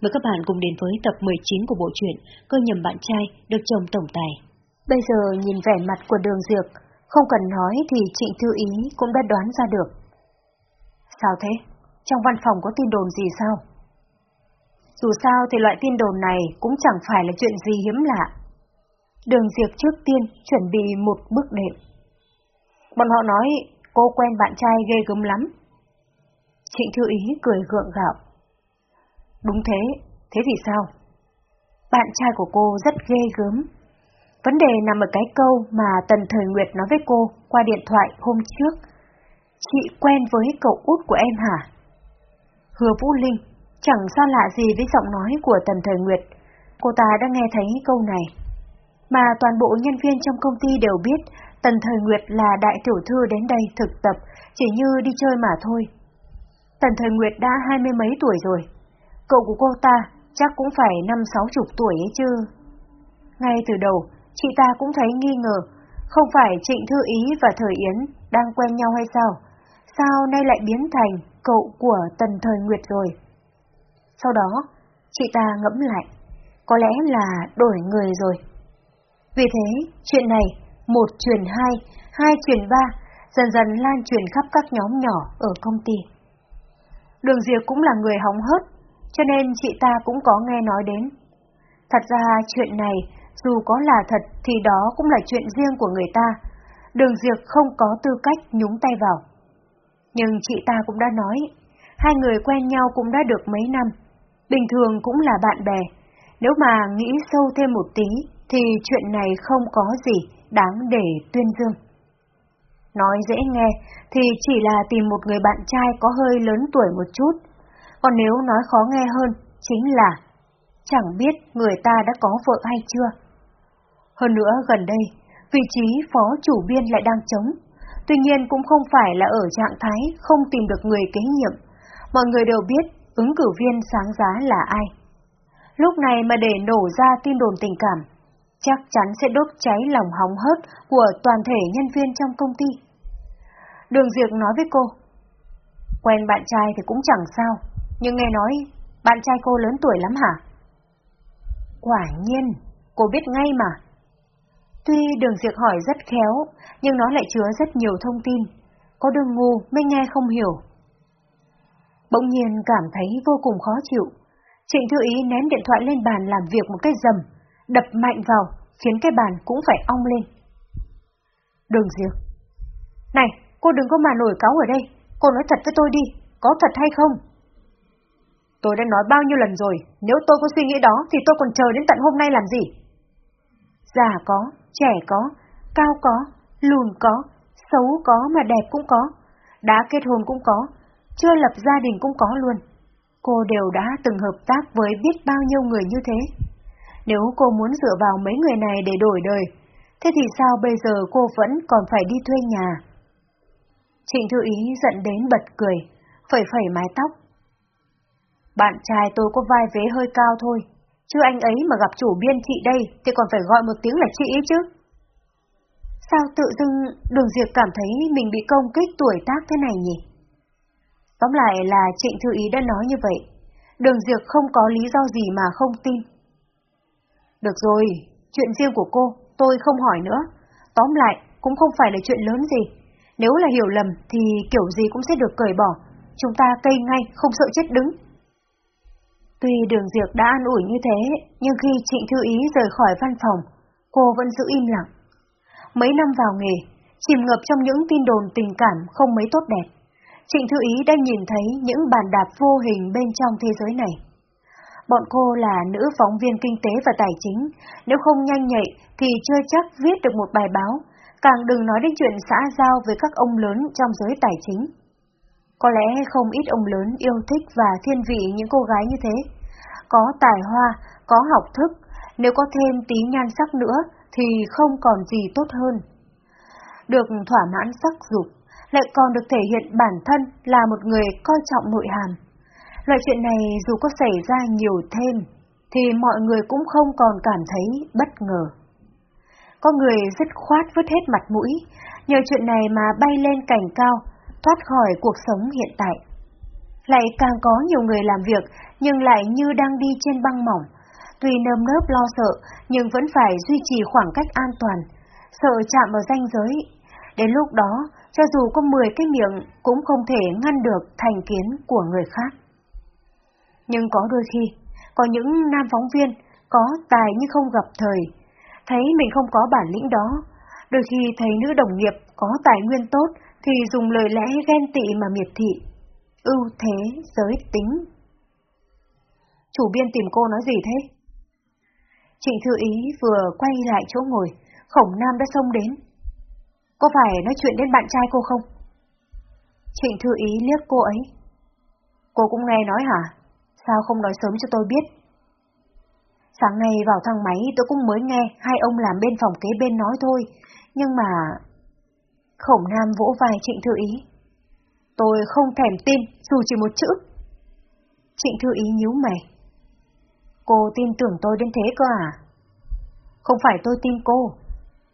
Mời các bạn cùng đến với tập 19 của bộ truyện Cơ nhầm bạn trai được chồng tổng tài. Bây giờ nhìn vẻ mặt của đường diệt, không cần nói thì Trịnh Thư Ý cũng đã đoán ra được. Sao thế? Trong văn phòng có tin đồn gì sao? Dù sao thì loại tin đồn này cũng chẳng phải là chuyện gì hiếm lạ. Đường Diệp trước tiên chuẩn bị một bước đệm. Bọn họ nói cô quen bạn trai ghê gớm lắm. Trịnh Thư Ý cười gượng gạo. Đúng thế, thế thì sao? Bạn trai của cô rất ghê gớm. Vấn đề nằm ở cái câu mà Tần Thời Nguyệt nói với cô qua điện thoại hôm trước. Chị quen với cậu út của em hả? Hứa Vũ Linh, chẳng xa lạ gì với giọng nói của Tần Thời Nguyệt. Cô ta đã nghe thấy câu này. Mà toàn bộ nhân viên trong công ty đều biết Tần Thời Nguyệt là đại tiểu thư đến đây thực tập, chỉ như đi chơi mà thôi. Tần Thời Nguyệt đã hai mươi mấy tuổi rồi. Cậu của cô ta chắc cũng phải năm sáu chục tuổi ấy chứ. Ngay từ đầu, chị ta cũng thấy nghi ngờ, không phải Trịnh Thư Ý và Thời Yến đang quen nhau hay sao? Sao nay lại biến thành cậu của Tần Thời Nguyệt rồi? Sau đó, chị ta ngẫm lại, có lẽ là đổi người rồi. Vì thế, chuyện này, một truyền hai, hai truyền ba, dần dần lan truyền khắp các nhóm nhỏ ở công ty. Đường Diệp cũng là người hóng hớt, cho nên chị ta cũng có nghe nói đến. Thật ra chuyện này, dù có là thật thì đó cũng là chuyện riêng của người ta. Đường diệt không có tư cách nhúng tay vào. Nhưng chị ta cũng đã nói, hai người quen nhau cũng đã được mấy năm, bình thường cũng là bạn bè. Nếu mà nghĩ sâu thêm một tí, thì chuyện này không có gì đáng để tuyên dương. Nói dễ nghe thì chỉ là tìm một người bạn trai có hơi lớn tuổi một chút, còn nếu nói khó nghe hơn chính là chẳng biết người ta đã có vợ hay chưa. Hơn nữa gần đây, vị trí phó chủ biên lại đang trống, tuy nhiên cũng không phải là ở trạng thái không tìm được người kế nhiệm. Mọi người đều biết ứng cử viên sáng giá là ai. Lúc này mà để nổ ra tin đồn tình cảm, chắc chắn sẽ đốt cháy lòng hóng hớt của toàn thể nhân viên trong công ty. Đường Diệp nói với cô, quen bạn trai thì cũng chẳng sao, nhưng nghe nói bạn trai cô lớn tuổi lắm hả? Quả nhiên, cô biết ngay mà. Tuy đường diệt hỏi rất khéo, nhưng nó lại chứa rất nhiều thông tin, có đường ngu mới nghe không hiểu. Bỗng nhiên cảm thấy vô cùng khó chịu, Trịnh Thư Ý ném điện thoại lên bàn làm việc một cái dầm, đập mạnh vào, khiến cái bàn cũng phải ong lên. Đường diệt. Này, cô đừng có mà nổi cáo ở đây, cô nói thật với tôi đi, có thật hay không? Tôi đã nói bao nhiêu lần rồi, nếu tôi có suy nghĩ đó thì tôi còn chờ đến tận hôm nay làm gì? Già có, trẻ có, cao có, lùn có, xấu có mà đẹp cũng có, đã kết hôn cũng có, chưa lập gia đình cũng có luôn. Cô đều đã từng hợp tác với biết bao nhiêu người như thế. Nếu cô muốn dựa vào mấy người này để đổi đời, thế thì sao bây giờ cô vẫn còn phải đi thuê nhà? Trịnh Thư Ý giận đến bật cười, phẩy phẩy mái tóc. Bạn trai tôi có vai vế hơi cao thôi, chứ anh ấy mà gặp chủ biên chị đây thì còn phải gọi một tiếng là chị ấy chứ. Sao tự dưng đường Diệp cảm thấy mình bị công kích tuổi tác thế này nhỉ? Tóm lại là Trịnh Thư Ý đã nói như vậy, đường Diệp không có lý do gì mà không tin. Được rồi, chuyện riêng của cô, tôi không hỏi nữa. Tóm lại, cũng không phải là chuyện lớn gì. Nếu là hiểu lầm thì kiểu gì cũng sẽ được cởi bỏ. Chúng ta cây ngay, không sợ chết đứng. Tuy đường diệt đã an ủi như thế, nhưng khi Trịnh Thư Ý rời khỏi văn phòng, cô vẫn giữ im lặng. Mấy năm vào nghề, chìm ngập trong những tin đồn tình cảm không mấy tốt đẹp, Trịnh Thư Ý đã nhìn thấy những bàn đạp vô hình bên trong thế giới này. Bọn cô là nữ phóng viên kinh tế và tài chính, nếu không nhanh nhạy thì chưa chắc viết được một bài báo, càng đừng nói đến chuyện xã giao với các ông lớn trong giới tài chính. Có lẽ không ít ông lớn yêu thích và thiên vị những cô gái như thế. Có tài hoa, có học thức, nếu có thêm tí nhan sắc nữa thì không còn gì tốt hơn. Được thỏa mãn sắc dục, lại còn được thể hiện bản thân là một người coi trọng nội hàm. Loại chuyện này dù có xảy ra nhiều thêm, thì mọi người cũng không còn cảm thấy bất ngờ. Có người dứt khoát vứt hết mặt mũi, nhờ chuyện này mà bay lên cảnh cao, thoát khỏi cuộc sống hiện tại. Lại càng có nhiều người làm việc nhưng lại như đang đi trên băng mỏng. Tuy nơm nớp lo sợ, nhưng vẫn phải duy trì khoảng cách an toàn, sợ chạm vào ranh giới. Đến lúc đó, cho dù có 10 cái miệng cũng không thể ngăn được thành kiến của người khác. Nhưng có đôi khi, có những nam phóng viên có tài nhưng không gặp thời, thấy mình không có bản lĩnh đó, đôi khi thấy nữ đồng nghiệp có tài nguyên tốt thì dùng lời lẽ ghen tị mà miệt thị, ưu thế giới tính. Chủ biên tìm cô nói gì thế? Trịnh Thư Ý vừa quay lại chỗ ngồi, Khổng Nam đã xông đến. Có phải nói chuyện đến bạn trai cô không? Trịnh Thư Ý liếc cô ấy. Cô cũng nghe nói hả? Sao không nói sớm cho tôi biết? Sáng nay vào thang máy tôi cũng mới nghe hai ông làm bên phòng kế bên nói thôi, nhưng mà... Khổng Nam vỗ vai Trịnh Thư Ý. Tôi không thèm tin dù chỉ một chữ. Trịnh Thư Ý nhíu mày. Cô tin tưởng tôi đến thế cơ à? Không phải tôi tin cô.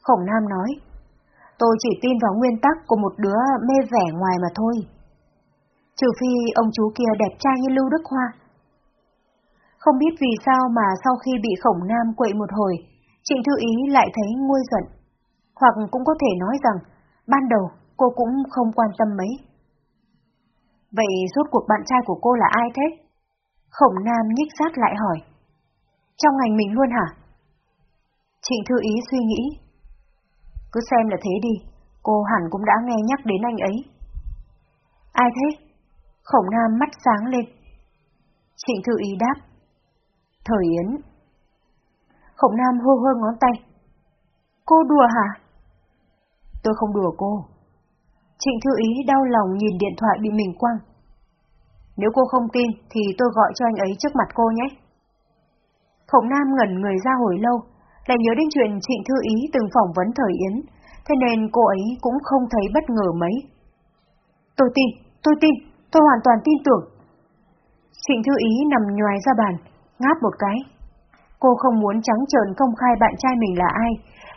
Khổng Nam nói. Tôi chỉ tin vào nguyên tắc của một đứa mê vẻ ngoài mà thôi. Trừ phi ông chú kia đẹp trai như Lưu Đức Hoa. Không biết vì sao mà sau khi bị khổng nam quậy một hồi, Trịnh Thư Ý lại thấy nguôi giận. Hoặc cũng có thể nói rằng, ban đầu cô cũng không quan tâm mấy. Vậy rốt cuộc bạn trai của cô là ai thế? Khổng nam nhích sát lại hỏi. Trong ngành mình luôn hả? Trịnh Thư Ý suy nghĩ. Cứ xem là thế đi, cô hẳn cũng đã nghe nhắc đến anh ấy. Ai thế? Khổng Nam mắt sáng lên. Trịnh Thư Ý đáp. Thời Yến. Khổng Nam hơ hơ ngón tay. Cô đùa hả? Tôi không đùa cô. Trịnh Thư Ý đau lòng nhìn điện thoại bị mình quăng. Nếu cô không tin thì tôi gọi cho anh ấy trước mặt cô nhé. Khổng Nam ngẩn người ra hồi lâu, lại nhớ đến chuyện Trịnh Thư Ý từng phỏng vấn Thời Yến, thế nên cô ấy cũng không thấy bất ngờ mấy. Tôi tin, tôi tin, tôi hoàn toàn tin tưởng. Trịnh Thư Ý nằm nhoài ra bàn, ngáp một cái. Cô không muốn trắng trợn công khai bạn trai mình là ai,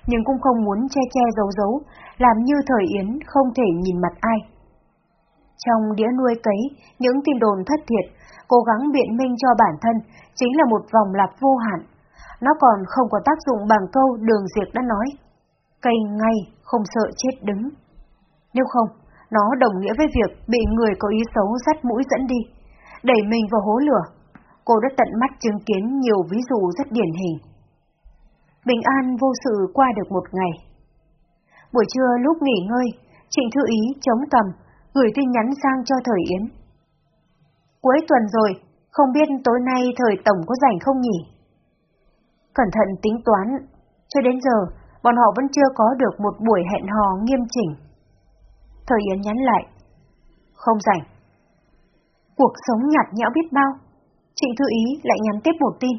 nhưng cũng không muốn che che giấu giấu, làm như thời Yến không thể nhìn mặt ai. Trong đĩa nuôi cấy, những tin đồn thất thiệt, cố gắng biện minh cho bản thân chính là một vòng lặp vô hạn. Nó còn không có tác dụng bằng câu đường diệt đã nói. Cây ngay, không sợ chết đứng. Nếu không, nó đồng nghĩa với việc bị người có ý xấu dắt mũi dẫn đi, đẩy mình vào hố lửa cô đã tận mắt chứng kiến nhiều ví dụ rất điển hình. Bình an vô sự qua được một ngày. Buổi trưa lúc nghỉ ngơi, Trịnh Thư Ý chống cầm, gửi tin nhắn sang cho Thời Yến. Cuối tuần rồi, không biết tối nay Thời Tổng có rảnh không nhỉ? Cẩn thận tính toán, cho đến giờ, bọn họ vẫn chưa có được một buổi hẹn hò nghiêm chỉnh. Thời Yến nhắn lại. Không rảnh. Cuộc sống nhạt nhẽo biết bao. Trịnh Thư Ý lại nhắn tiếp một tin.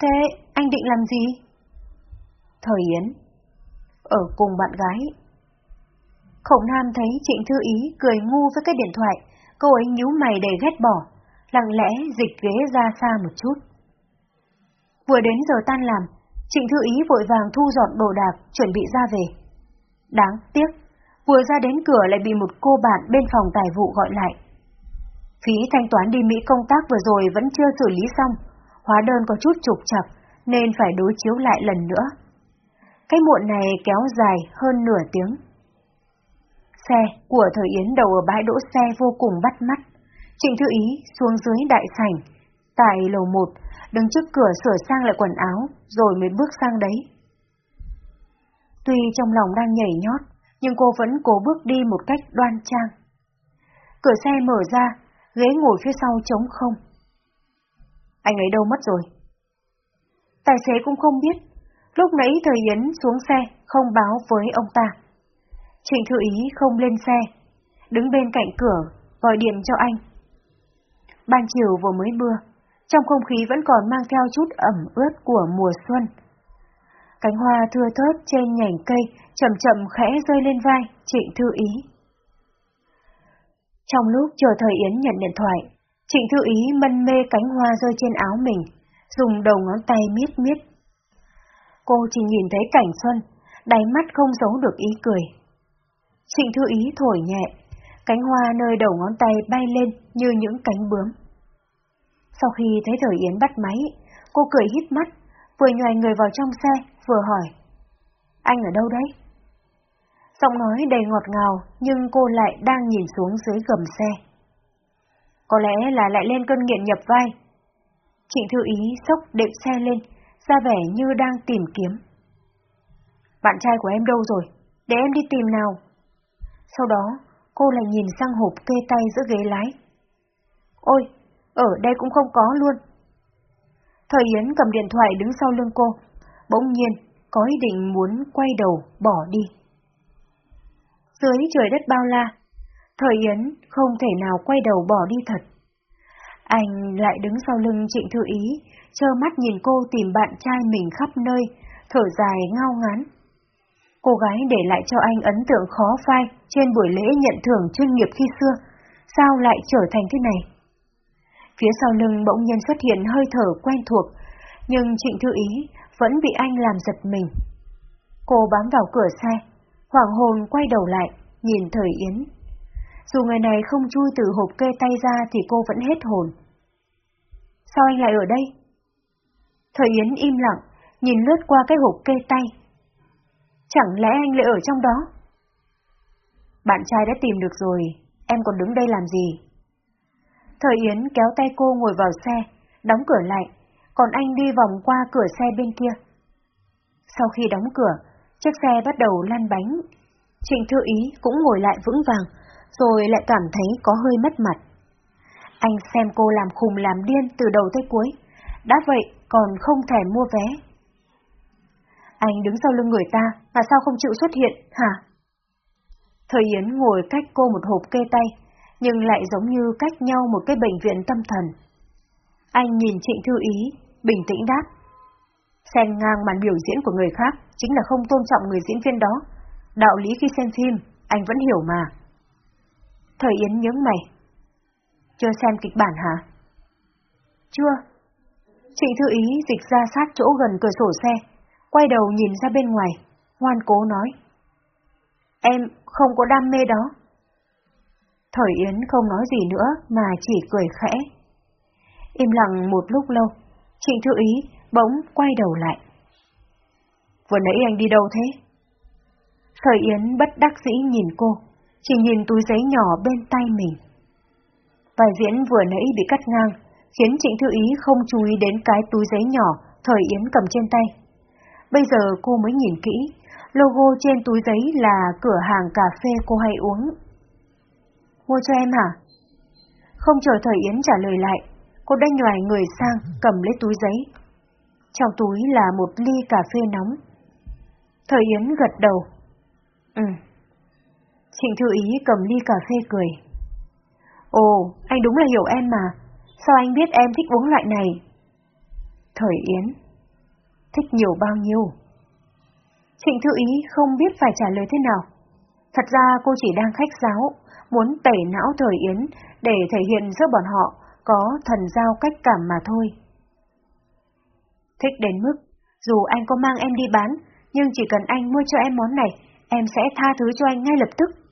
Thế anh định làm gì? Thời Yến. Ở cùng bạn gái. Khổng Nam thấy Trịnh Thư Ý cười ngu với cái điện thoại, cô ấy nhíu mày đầy ghét bỏ, lặng lẽ dịch ghế ra xa một chút. Vừa đến giờ tan làm, Trịnh Thư Ý vội vàng thu dọn đồ đạc, chuẩn bị ra về. Đáng tiếc, vừa ra đến cửa lại bị một cô bạn bên phòng tài vụ gọi lại. Phí thanh toán đi Mỹ công tác vừa rồi vẫn chưa xử lý xong, hóa đơn có chút trục chặt nên phải đối chiếu lại lần nữa. Cái muộn này kéo dài hơn nửa tiếng. Xe của Thời Yến đầu ở bãi đỗ xe vô cùng bắt mắt. Trịnh Thư Ý xuống dưới đại sảnh, tại lầu 1, đứng trước cửa sửa sang lại quần áo, rồi mới bước sang đấy. Tuy trong lòng đang nhảy nhót, nhưng cô vẫn cố bước đi một cách đoan trang. Cửa xe mở ra, ghế ngồi phía sau trống không. Anh ấy đâu mất rồi? Tài xế cũng không biết, lúc nãy thời Yến xuống xe không báo với ông ta. Trịnh Thư Ý không lên xe, đứng bên cạnh cửa, gọi điện cho anh. Ban chiều vừa mới mưa, trong không khí vẫn còn mang theo chút ẩm ướt của mùa xuân. Cánh hoa thưa thớt trên nhành cây chậm chậm khẽ rơi lên vai Trịnh Thư Ý. Trong lúc chờ thời Yến nhận điện thoại, Trịnh Thư Ý mân mê cánh hoa rơi trên áo mình, dùng đầu ngón tay miết miết. Cô chỉ nhìn thấy cảnh xuân, đáy mắt không giấu được ý cười. Trịnh Thư Ý thổi nhẹ, cánh hoa nơi đầu ngón tay bay lên như những cánh bướm. Sau khi thấy Thời Yến bắt máy, cô cười hít mắt, vừa nhòi người vào trong xe, vừa hỏi. Anh ở đâu đấy? Giọng nói đầy ngọt ngào, nhưng cô lại đang nhìn xuống dưới gầm xe. Có lẽ là lại lên cơn nghiện nhập vai. Trịnh Thư Ý sốc đệm xe lên, ra vẻ như đang tìm kiếm. Bạn trai của em đâu rồi? Để em đi tìm nào. Sau đó, cô lại nhìn sang hộp kê tay giữa ghế lái. Ôi, ở đây cũng không có luôn. Thời Yến cầm điện thoại đứng sau lưng cô, bỗng nhiên có ý định muốn quay đầu bỏ đi. Dưới trời đất bao la, Thời Yến không thể nào quay đầu bỏ đi thật. Anh lại đứng sau lưng Trịnh Thư Ý, trơ mắt nhìn cô tìm bạn trai mình khắp nơi, thở dài ngao ngán. Cô gái để lại cho anh ấn tượng khó phai trên buổi lễ nhận thưởng chuyên nghiệp khi xưa, sao lại trở thành thế này? Phía sau lưng bỗng nhiên xuất hiện hơi thở quen thuộc, nhưng Trịnh Thư Ý vẫn bị anh làm giật mình. Cô bám vào cửa xe, hoàng hồn quay đầu lại, nhìn Thời Yến. Dù người này không chui từ hộp kê tay ra thì cô vẫn hết hồn. Sao anh lại ở đây? Thời Yến im lặng, nhìn lướt qua cái hộp kê tay. Chẳng lẽ anh lại ở trong đó? Bạn trai đã tìm được rồi, em còn đứng đây làm gì? Thời Yến kéo tay cô ngồi vào xe, đóng cửa lại, còn anh đi vòng qua cửa xe bên kia. Sau khi đóng cửa, chiếc xe bắt đầu lăn bánh. Trịnh Thư Ý cũng ngồi lại vững vàng, rồi lại cảm thấy có hơi mất mặt. Anh xem cô làm khùng làm điên từ đầu tới cuối, đã vậy còn không thể mua vé. Anh đứng sau lưng người ta mà sao không chịu xuất hiện, hả? Thời Yến ngồi cách cô một hộp kê tay, nhưng lại giống như cách nhau một cái bệnh viện tâm thần. Anh nhìn Trịnh Thư Ý, bình tĩnh đáp. Xem ngang màn biểu diễn của người khác chính là không tôn trọng người diễn viên đó. Đạo lý khi xem phim, anh vẫn hiểu mà. Thời Yến nhớ mày. Chưa xem kịch bản hả? Chưa. Trịnh Thư Ý dịch ra sát chỗ gần cửa sổ xe, quay đầu nhìn ra bên ngoài, ngoan cố nói. Em không có đam mê đó. Thời Yến không nói gì nữa mà chỉ cười khẽ. Im lặng một lúc lâu, Trịnh Thư Ý bỗng quay đầu lại. Vừa nãy anh đi đâu thế? Thời Yến bất đắc dĩ nhìn cô, chỉ nhìn túi giấy nhỏ bên tay mình. Bài diễn vừa nãy bị cắt ngang, khiến Trịnh Thư Ý không chú ý đến cái túi giấy nhỏ Thời Yến cầm trên tay. Bây giờ cô mới nhìn kỹ, logo trên túi giấy là cửa hàng cà phê cô hay uống. Mua cho em hả? Không chờ Thời Yến trả lời lại, cô đã nhòi người sang cầm lấy túi giấy. Trong túi là một ly cà phê nóng. Thời Yến gật đầu. Ừ. Trịnh Thư Ý cầm ly cà phê cười. Ồ, anh đúng là hiểu em mà. Sao anh biết em thích uống loại này? Thời Yến. Thích nhiều bao nhiêu? Trịnh Thư Ý không biết phải trả lời thế nào. Thật ra cô chỉ đang khách giáo, muốn tẩy não Thời Yến để thể hiện giữa bọn họ có thần giao cách cảm mà thôi. Thích đến mức, dù anh có mang em đi bán, nhưng chỉ cần anh mua cho em món này, em sẽ tha thứ cho anh ngay lập tức.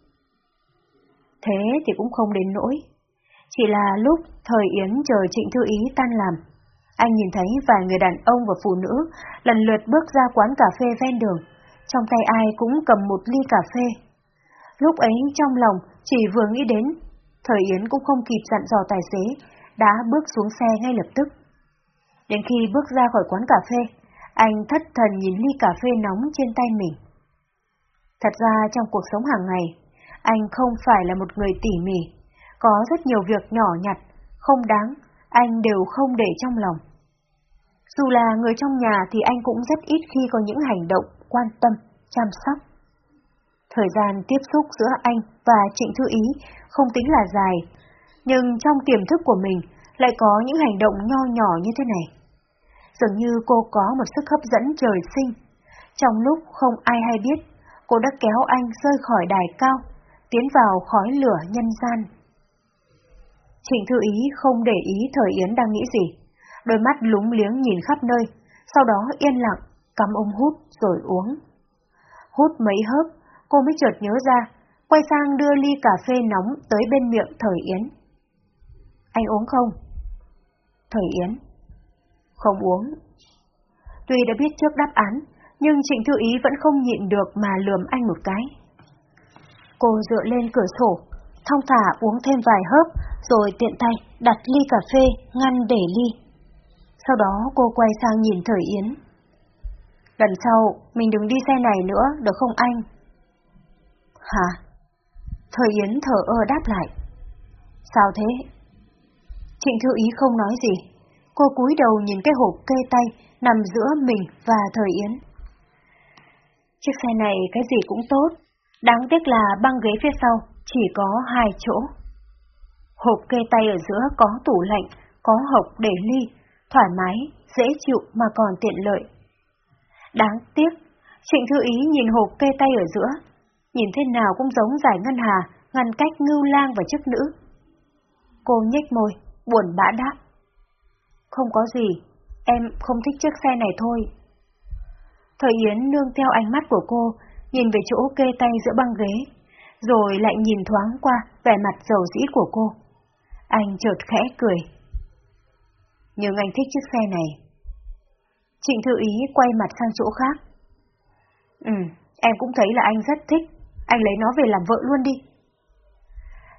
Thế thì cũng không đến nỗi. Chỉ là lúc thời Yến chờ Trịnh Thư Ý tan làm, anh nhìn thấy vài người đàn ông và phụ nữ lần lượt bước ra quán cà phê ven đường, trong tay ai cũng cầm một ly cà phê. Lúc ấy trong lòng chỉ vừa nghĩ đến, thời Yến cũng không kịp dặn dò tài xế, đã bước xuống xe ngay lập tức. Đến khi bước ra khỏi quán cà phê, anh thất thần nhìn ly cà phê nóng trên tay mình. Thật ra trong cuộc sống hàng ngày, anh không phải là một người tỉ mỉ, có rất nhiều việc nhỏ nhặt, không đáng, anh đều không để trong lòng. Dù là người trong nhà thì anh cũng rất ít khi có những hành động quan tâm, chăm sóc. Thời gian tiếp xúc giữa anh và Trịnh Thư Ý không tính là dài, nhưng trong tiềm thức của mình lại có những hành động nho nhỏ như thế này. Dường như cô có một sức hấp dẫn trời sinh. Trong lúc không ai hay biết, cô đã kéo anh rơi khỏi đài cao, tiến vào khói lửa nhân gian. Trịnh Thư Ý không để ý Thời Yến đang nghĩ gì, đôi mắt lúng liếng nhìn khắp nơi, sau đó yên lặng, cắm ống hút rồi uống. Hút mấy hớp, cô mới chợt nhớ ra, quay sang đưa ly cà phê nóng tới bên miệng Thời Yến. Anh uống không? Thời Yến. Không uống. Tuy đã biết trước đáp án, nhưng Trịnh Thư Ý vẫn không nhịn được mà lườm anh một cái. Cô dựa lên cửa sổ, thong thả uống thêm vài hớp, rồi tiện tay đặt ly cà phê ngăn để ly. Sau đó cô quay sang nhìn Thời Yến. Lần sau, mình đừng đi xe này nữa, được không anh? Hả? Thời Yến thở ơ đáp lại. Sao thế? Trịnh Thư Ý không nói gì. Cô cúi đầu nhìn cái hộp kê tay nằm giữa mình và Thời Yến. Chiếc xe này cái gì cũng tốt, đáng tiếc là băng ghế phía sau chỉ có hai chỗ. Hộp kê tay ở giữa có tủ lạnh, có hộp để ly, thoải mái, dễ chịu mà còn tiện lợi. Đáng tiếc, Trịnh Thư Ý nhìn hộp kê tay ở giữa, nhìn thế nào cũng giống giải ngân hà, ngăn cách ngưu lang và chức nữ. Cô nhếch môi, buồn bã đáp. Không có gì, em không thích chiếc xe này thôi. Thời Yến nương theo ánh mắt của cô, nhìn về chỗ kê tay giữa băng ghế, rồi lại nhìn thoáng qua vẻ mặt dầu dĩ của cô. Anh chợt khẽ cười. Nhưng anh thích chiếc xe này. Trịnh Thư Ý quay mặt sang chỗ khác. Ừ, em cũng thấy là anh rất thích. Anh lấy nó về làm vợ luôn đi.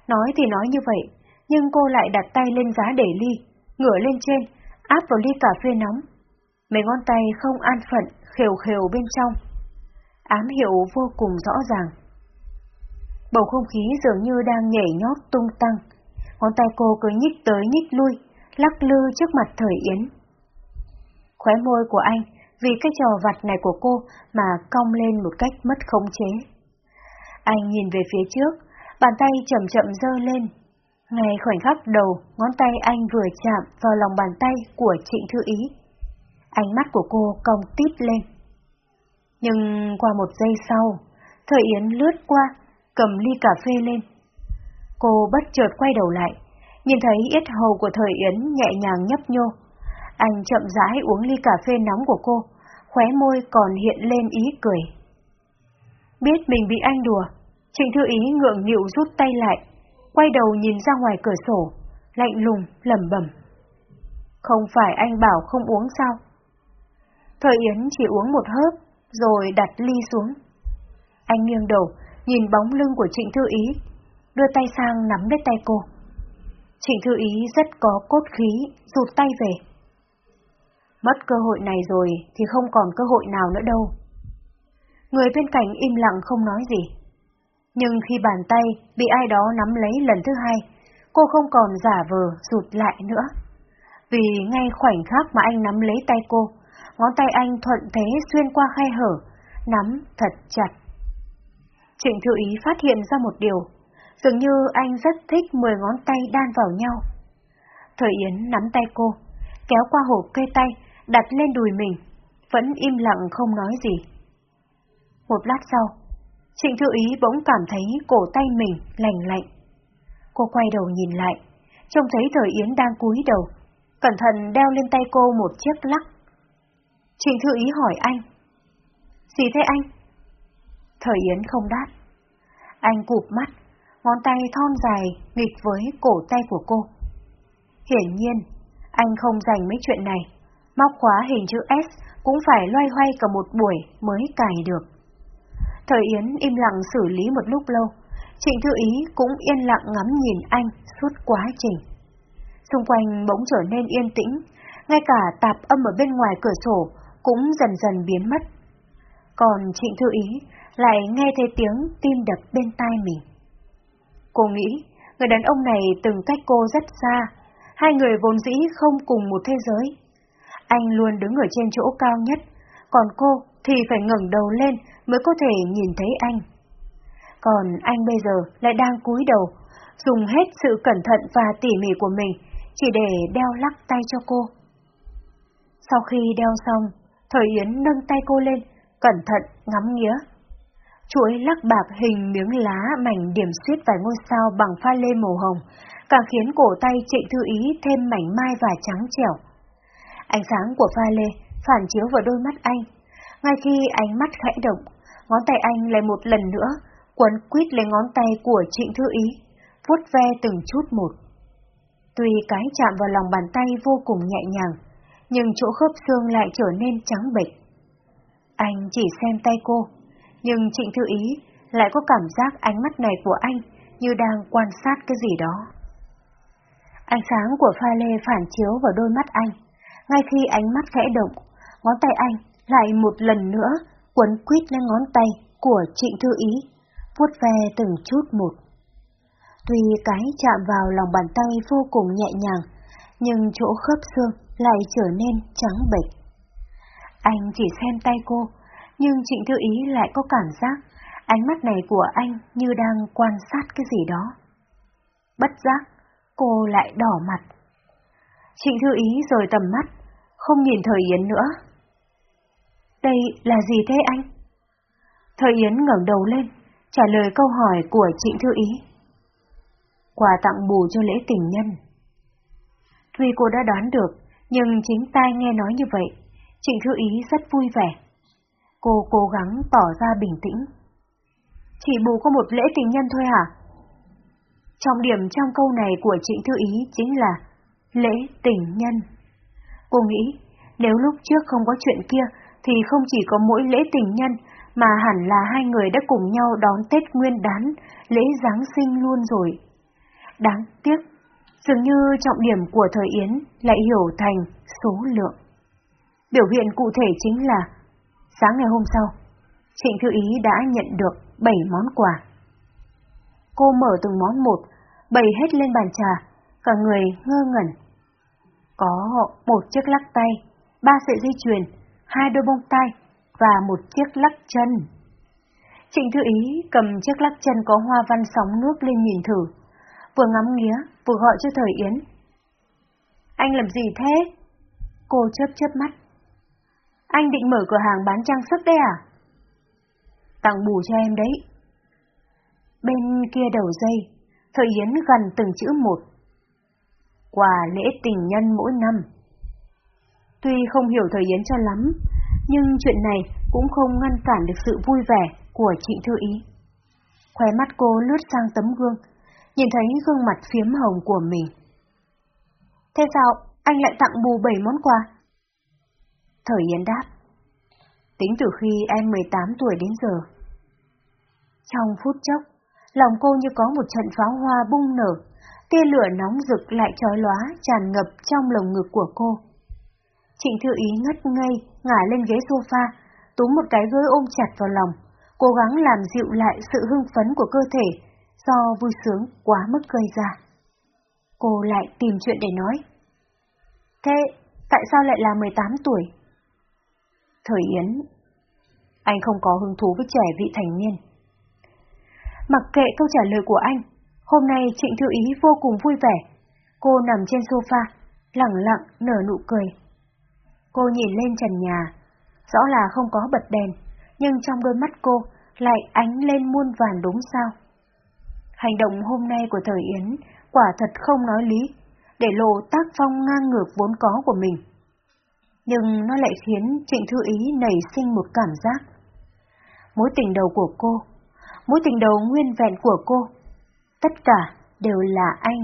Nói thì nói như vậy, nhưng cô lại đặt tay lên giá để ly, ngửa lên trên, áp vào ly cà phê nóng. Mấy ngón tay không an phận, khều khều bên trong. Ám hiệu vô cùng rõ ràng. Bầu không khí dường như đang nhảy nhót tung tăng. Ngón tay cô cứ nhích tới nhích lui, lắc lư trước mặt thời Yến. Khóe môi của anh vì cái trò vặt này của cô mà cong lên một cách mất khống chế. Anh nhìn về phía trước, bàn tay chậm chậm dơ lên. Ngay khoảnh khắc đầu, ngón tay anh vừa chạm vào lòng bàn tay của Trịnh Thư Ý. Ánh mắt của cô cong tít lên. Nhưng qua một giây sau, Thời Yến lướt qua, cầm ly cà phê lên. Cô bất chợt quay đầu lại, nhìn thấy yết hầu của Thời Yến nhẹ nhàng nhấp nhô. Anh chậm rãi uống ly cà phê nóng của cô, khóe môi còn hiện lên ý cười. Biết mình bị anh đùa, Trịnh Thư Ý ngượng nghịu rút tay lại, quay đầu nhìn ra ngoài cửa sổ, lạnh lùng, lẩm bẩm. Không phải anh bảo không uống sao? Thời Yến chỉ uống một hớp, rồi đặt ly xuống. Anh nghiêng đầu, nhìn bóng lưng của Trịnh Thư Ý, đưa tay sang nắm lấy tay cô. Trịnh Thư Ý rất có cốt khí, rụt tay về. Mất cơ hội này rồi thì không còn cơ hội nào nữa đâu. Người bên cạnh im lặng không nói gì. Nhưng khi bàn tay bị ai đó nắm lấy lần thứ hai, cô không còn giả vờ rụt lại nữa. Vì ngay khoảnh khắc mà anh nắm lấy tay cô, ngón tay anh thuận thế xuyên qua khe hở, nắm thật chặt. Trịnh Thư Ý phát hiện ra một điều, dường như anh rất thích 10 ngón tay đan vào nhau. Thời Yến nắm tay cô, kéo qua hổ cây tay, đặt lên đùi mình, vẫn im lặng không nói gì. Một lát sau, Trịnh Thư Ý bỗng cảm thấy cổ tay mình lành lạnh. Cô quay đầu nhìn lại, trông thấy Thời Yến đang cúi đầu, cẩn thận đeo lên tay cô một chiếc lắc. Trịnh Thư Ý hỏi anh. Gì thế anh? Thời Yến không đáp. Anh cụp mắt, ngón tay thon dài nghịch với cổ tay của cô. Hiển nhiên, anh không dành mấy chuyện này, móc khóa hình chữ S cũng phải loay hoay cả một buổi mới cài được. Thời Yến im lặng xử lý một lúc lâu, Trịnh Thư Ý cũng yên lặng ngắm nhìn anh suốt quá trình. Xung quanh bỗng trở nên yên tĩnh, ngay cả tạp âm ở bên ngoài cửa sổ cũng dần dần biến mất. Còn Trịnh Thư Ý lại nghe thấy tiếng tim đập bên tai mình. Cô nghĩ, người đàn ông này từng cách cô rất xa, hai người vốn dĩ không cùng một thế giới. Anh luôn đứng ở trên chỗ cao nhất, còn cô thì phải ngẩng đầu lên mới có thể nhìn thấy anh. Còn anh bây giờ lại đang cúi đầu, dùng hết sự cẩn thận và tỉ mỉ của mình chỉ để đeo lắc tay cho cô. Sau khi đeo xong, Thời Yến nâng tay cô lên, cẩn thận ngắm nghía. Chuỗi lắc bạc hình miếng lá mảnh điểm xuyết vài ngôi sao bằng pha lê màu hồng, càng khiến cổ tay trịnh thư ý thêm mảnh mai và trắng trẻo. Ánh sáng của pha lê phản chiếu vào đôi mắt anh. Ngay khi ánh mắt khẽ động, ngón tay anh lại một lần nữa quấn quýt lấy ngón tay của trịnh thư ý, vuốt ve từng chút một. Tuy cái chạm vào lòng bàn tay vô cùng nhẹ nhàng, nhưng chỗ khớp xương lại trở nên trắng bệch. Anh chỉ xem tay cô, nhưng Trịnh Thư Ý lại có cảm giác ánh mắt này của anh như đang quan sát cái gì đó. Ánh sáng của pha lê phản chiếu vào đôi mắt anh. Ngay khi ánh mắt khẽ động, ngón tay anh lại một lần nữa quấn quýt lên ngón tay của Trịnh Thư Ý, vuốt ve từng chút một. Tuy cái chạm vào lòng bàn tay vô cùng nhẹ nhàng, nhưng chỗ khớp xương lại trở nên trắng bệch. Anh chỉ xem tay cô, nhưng Trịnh Thư Ý lại có cảm giác ánh mắt này của anh như đang quan sát cái gì đó. Bất giác, cô lại đỏ mặt. Trịnh Thư Ý rời tầm mắt, không nhìn Thời Yến nữa. Đây là gì thế anh? Thời Yến ngẩng đầu lên, trả lời câu hỏi của Trịnh Thư Ý. Quà tặng bù cho lễ tình nhân. Tuy cô đã đoán được, nhưng chính tai nghe nói như vậy, Trịnh Thư Ý rất vui vẻ. Cô cố gắng tỏ ra bình tĩnh. Chỉ bù có một lễ tình nhân thôi hả? Trọng điểm trong câu này của Trịnh Thư Ý chính là lễ tình nhân. Cô nghĩ, nếu lúc trước không có chuyện kia, thì không chỉ có mỗi lễ tình nhân, mà hẳn là hai người đã cùng nhau đón Tết Nguyên đán, lễ Giáng sinh luôn rồi. Đáng tiếc, dường như trọng điểm của thời Yến lại hiểu thành số lượng. Biểu hiện cụ thể chính là, sáng ngày hôm sau, Trịnh Thư Ý đã nhận được 7 món quà. Cô mở từng món một, bày hết lên bàn trà, cả người ngơ ngẩn. Có một chiếc lắc tay, ba sợi dây chuyền, hai đôi bông tai và một chiếc lắc chân. Trịnh Thư Ý cầm chiếc lắc chân có hoa văn sóng nước lên nhìn thử, vừa ngắm nghía, vừa gọi cho Thời Yến. Anh làm gì thế? Cô chớp chớp mắt. Anh định mở cửa hàng bán trang sức đấy à? Tặng bù cho em đấy. Bên kia đầu dây, Thời Yến gần từng chữ một. Quà lễ tình nhân mỗi năm. Tuy không hiểu Thời Yến cho lắm, nhưng chuyện này cũng không ngăn cản được sự vui vẻ của chị Thư Ý. Khóe mắt cô lướt sang tấm gương, nhìn thấy gương mặt phiếm hồng của mình. Thế sao anh lại tặng bù bảy món quà? Thời Yến đáp. Tính từ khi em 18 tuổi đến giờ. Trong phút chốc, lòng cô như có một trận pháo hoa bung nở, tia lửa nóng rực lại trói lóa tràn ngập trong lồng ngực của cô. Trịnh Thư Ý ngất ngây, ngả lên ghế sofa, túm một cái gối ôm chặt vào lòng, cố gắng làm dịu lại sự hưng phấn của cơ thể do vui sướng quá mức gây ra. Cô lại tìm chuyện để nói. Thế, tại sao lại là 18 tuổi? Thời Yến, anh không có hứng thú với trẻ vị thành niên. Mặc kệ câu trả lời của anh, hôm nay Trịnh Thư Ý vô cùng vui vẻ. Cô nằm trên sofa, lặng lặng nở nụ cười. Cô nhìn lên trần nhà, rõ là không có bật đèn, nhưng trong đôi mắt cô lại ánh lên muôn vàn đúng sao. Hành động hôm nay của thời Yến quả thật không nói lý, để lộ tác phong ngang ngược vốn có của mình. Nhưng nó lại khiến Trịnh Thư Ý nảy sinh một cảm giác. Mối tình đầu của cô, mối tình đầu nguyên vẹn của cô, tất cả đều là anh.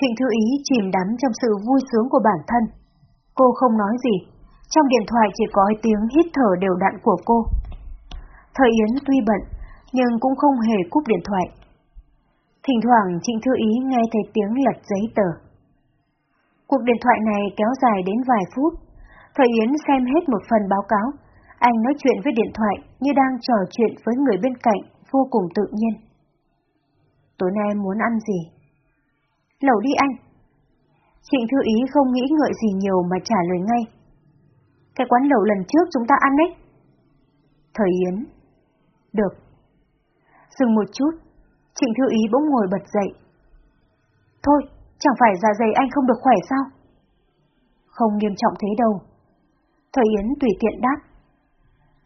Trịnh Thư Ý chìm đắm trong sự vui sướng của bản thân. Cô không nói gì, trong điện thoại chỉ có tiếng hít thở đều đặn của cô. Thời Yến tuy bận, nhưng cũng không hề cúp điện thoại. Thỉnh thoảng Trịnh Thư Ý nghe thấy tiếng lật giấy tờ. Cuộc điện thoại này kéo dài đến vài phút. Thời Yến xem hết một phần báo cáo. Anh nói chuyện với điện thoại như đang trò chuyện với người bên cạnh, vô cùng tự nhiên. Tối nay muốn ăn gì? Lẩu đi anh. Trịnh Thư Ý không nghĩ ngợi gì nhiều mà trả lời ngay. Cái quán lẩu lần trước chúng ta ăn đấy. Thời Yến. Được. Dừng một chút, Trịnh Thư Ý bỗng ngồi bật dậy. Thôi, chẳng phải dạ dày anh không được khỏe sao? Không nghiêm trọng thế đâu. Thời Yến tùy tiện đáp.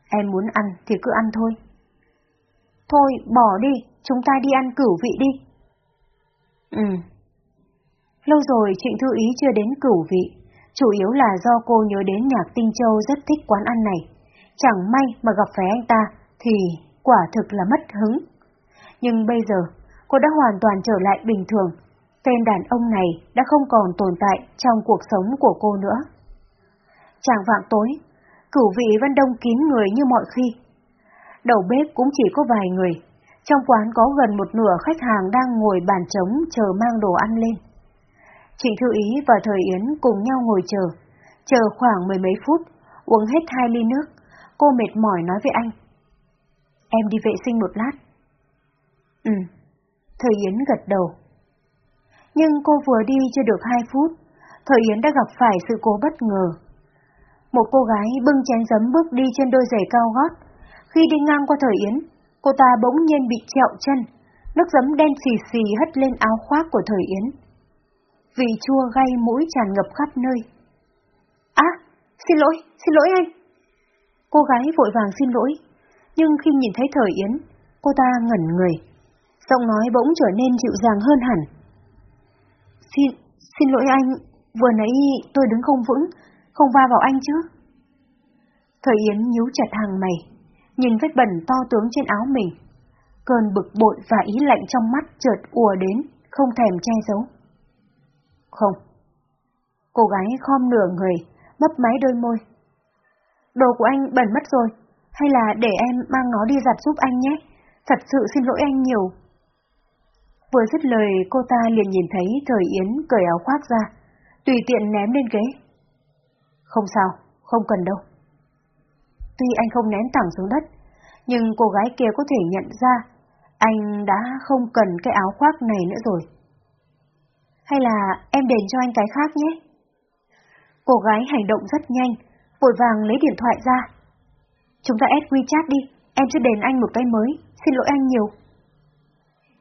Em muốn ăn thì cứ ăn thôi. Thôi, bỏ đi, chúng ta đi ăn cửu vị đi. Ừ. Lâu rồi Trịnh Thư Ý chưa đến cửu vị, chủ yếu là do cô nhớ đến nhạc Tinh Châu rất thích quán ăn này. Chẳng may mà gặp phải anh ta, thì quả thực là mất hứng. Nhưng bây giờ, cô đã hoàn toàn trở lại bình thường. Tên đàn ông này đã không còn tồn tại trong cuộc sống của cô nữa. Chàng vạng tối, cửu vị vẫn Đông kín người như mọi khi. Đầu bếp cũng chỉ có vài người, trong quán có gần một nửa khách hàng đang ngồi bàn trống chờ mang đồ ăn lên. Trịnh Thư Ý và Thời Yến cùng nhau ngồi chờ, chờ khoảng mười mấy phút, uống hết hai ly nước, cô mệt mỏi nói với anh. Em đi vệ sinh một lát. Ừ, Thời Yến gật đầu. Nhưng cô vừa đi chưa được hai phút, Thời Yến đã gặp phải sự cố bất ngờ. Một cô gái bưng chén giấm bước đi trên đôi giày cao gót. Khi đi ngang qua Thời Yến, cô ta bỗng nhiên bị trẹo chân, nước giấm đen xì xì hất lên áo khoác của Thời Yến. Vị chua gay mũi tràn ngập khắp nơi. À, xin lỗi, xin lỗi anh. Cô gái vội vàng xin lỗi, nhưng khi nhìn thấy Thời Yến, cô ta ngẩn người. Giọng nói bỗng trở nên dịu dàng hơn hẳn. Xin, xin lỗi anh, vừa nãy tôi đứng không vững, không va vào anh chứ. Thời Yến nhíu chặt hàng mày, nhìn vết bẩn to tướng trên áo mình. Cơn bực bội và ý lạnh trong mắt chợt ùa đến, không thèm che giấu. Không. Cô gái khom nửa người, mấp máy đôi môi. Đồ của anh bẩn mất rồi, hay là để em mang nó đi giặt giúp anh nhé? Thật sự xin lỗi anh nhiều. Vừa dứt lời, cô ta liền nhìn thấy Thời Yến cởi áo khoác ra, tùy tiện ném lên ghế. Không sao, không cần đâu. Tuy anh không ném thẳng xuống đất, nhưng cô gái kia có thể nhận ra anh đã không cần cái áo khoác này nữa rồi. Hay là em đền cho anh cái khác nhé? Cô gái hành động rất nhanh, vội vàng lấy điện thoại ra. Chúng ta add WeChat đi, em sẽ đền anh một cái mới, xin lỗi anh nhiều.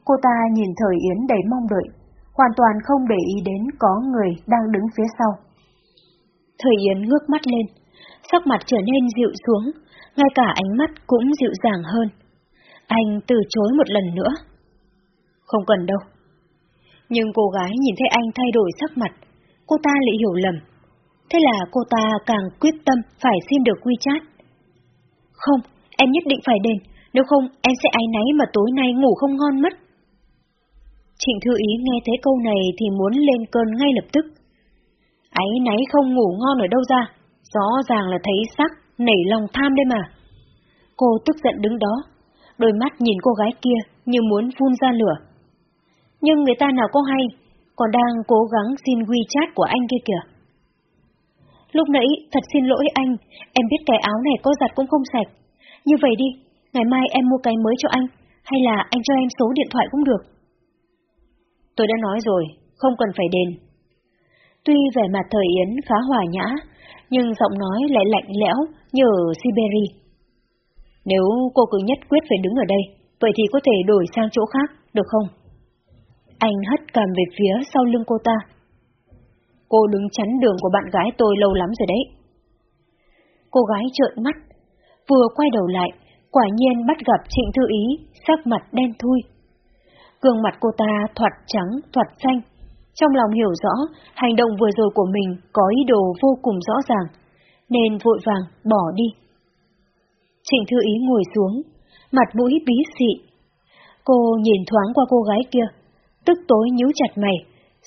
Cô ta nhìn Thời Yến đầy mong đợi, hoàn toàn không để ý đến có người đang đứng phía sau. Thời Yến ngước mắt lên, sắc mặt trở nên dịu xuống, ngay cả ánh mắt cũng dịu dàng hơn. Anh từ chối một lần nữa. Không cần đâu. Nhưng cô gái nhìn thấy anh thay đổi sắc mặt, cô ta lại hiểu lầm. Thế là cô ta càng quyết tâm phải xin được quy chát. Không, em nhất định phải đền, nếu không em sẽ áy náy mà tối nay ngủ không ngon mất. Trịnh Thư Ý nghe thấy câu này thì muốn lên cơn ngay lập tức. Ái náy không ngủ ngon ở đâu ra, rõ ràng là thấy sắc, nảy lòng tham đây mà. Cô tức giận đứng đó, đôi mắt nhìn cô gái kia như muốn phun ra lửa. Nhưng người ta nào có hay, còn đang cố gắng xin WeChat của anh kia kìa. Lúc nãy, thật xin lỗi anh, em biết cái áo này có giặt cũng không sạch. Như vậy đi, ngày mai em mua cái mới cho anh, hay là anh cho em số điện thoại cũng được. Tôi đã nói rồi, không cần phải đền. Tuy vẻ mặt thời Yến khá hòa nhã, nhưng giọng nói lại lạnh lẽo như ở Siberia. Nếu cô cứ nhất quyết phải đứng ở đây, vậy thì có thể đổi sang chỗ khác, được không? Anh hất cầm về phía sau lưng cô ta. Cô đứng chắn đường của bạn gái tôi lâu lắm rồi đấy. Cô gái trợn mắt, vừa quay đầu lại, quả nhiên bắt gặp Trịnh Thư Ý, sắc mặt đen thui. Gương mặt cô ta thoạt trắng, thoạt xanh. Trong lòng hiểu rõ, hành động vừa rồi của mình có ý đồ vô cùng rõ ràng, nên vội vàng bỏ đi. Trịnh Thư Ý ngồi xuống, mặt mũi bí xị. Cô nhìn thoáng qua cô gái kia, tức tối nhíu chặt mày,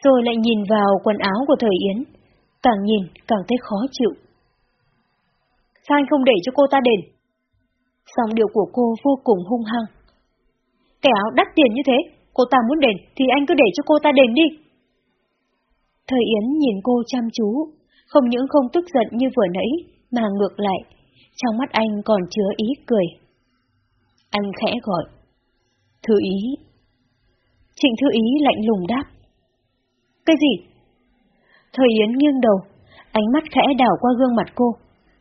rồi lại nhìn vào quần áo của Thời Yến. Càng nhìn càng thấy khó chịu. Sao anh không để cho cô ta đền? Dòng điệu của cô vô cùng hung hăng. Cái áo đắt tiền như thế, cô ta muốn đền thì anh cứ để cho cô ta đền đi. Thời Yến nhìn cô chăm chú, không những không tức giận như vừa nãy, mà ngược lại, trong mắt anh còn chứa ý cười. Anh khẽ gọi. Thư ý. Trịnh Thư ý lạnh lùng đáp. Cái gì? Thời Yến nghiêng đầu, ánh mắt khẽ đảo qua gương mặt cô,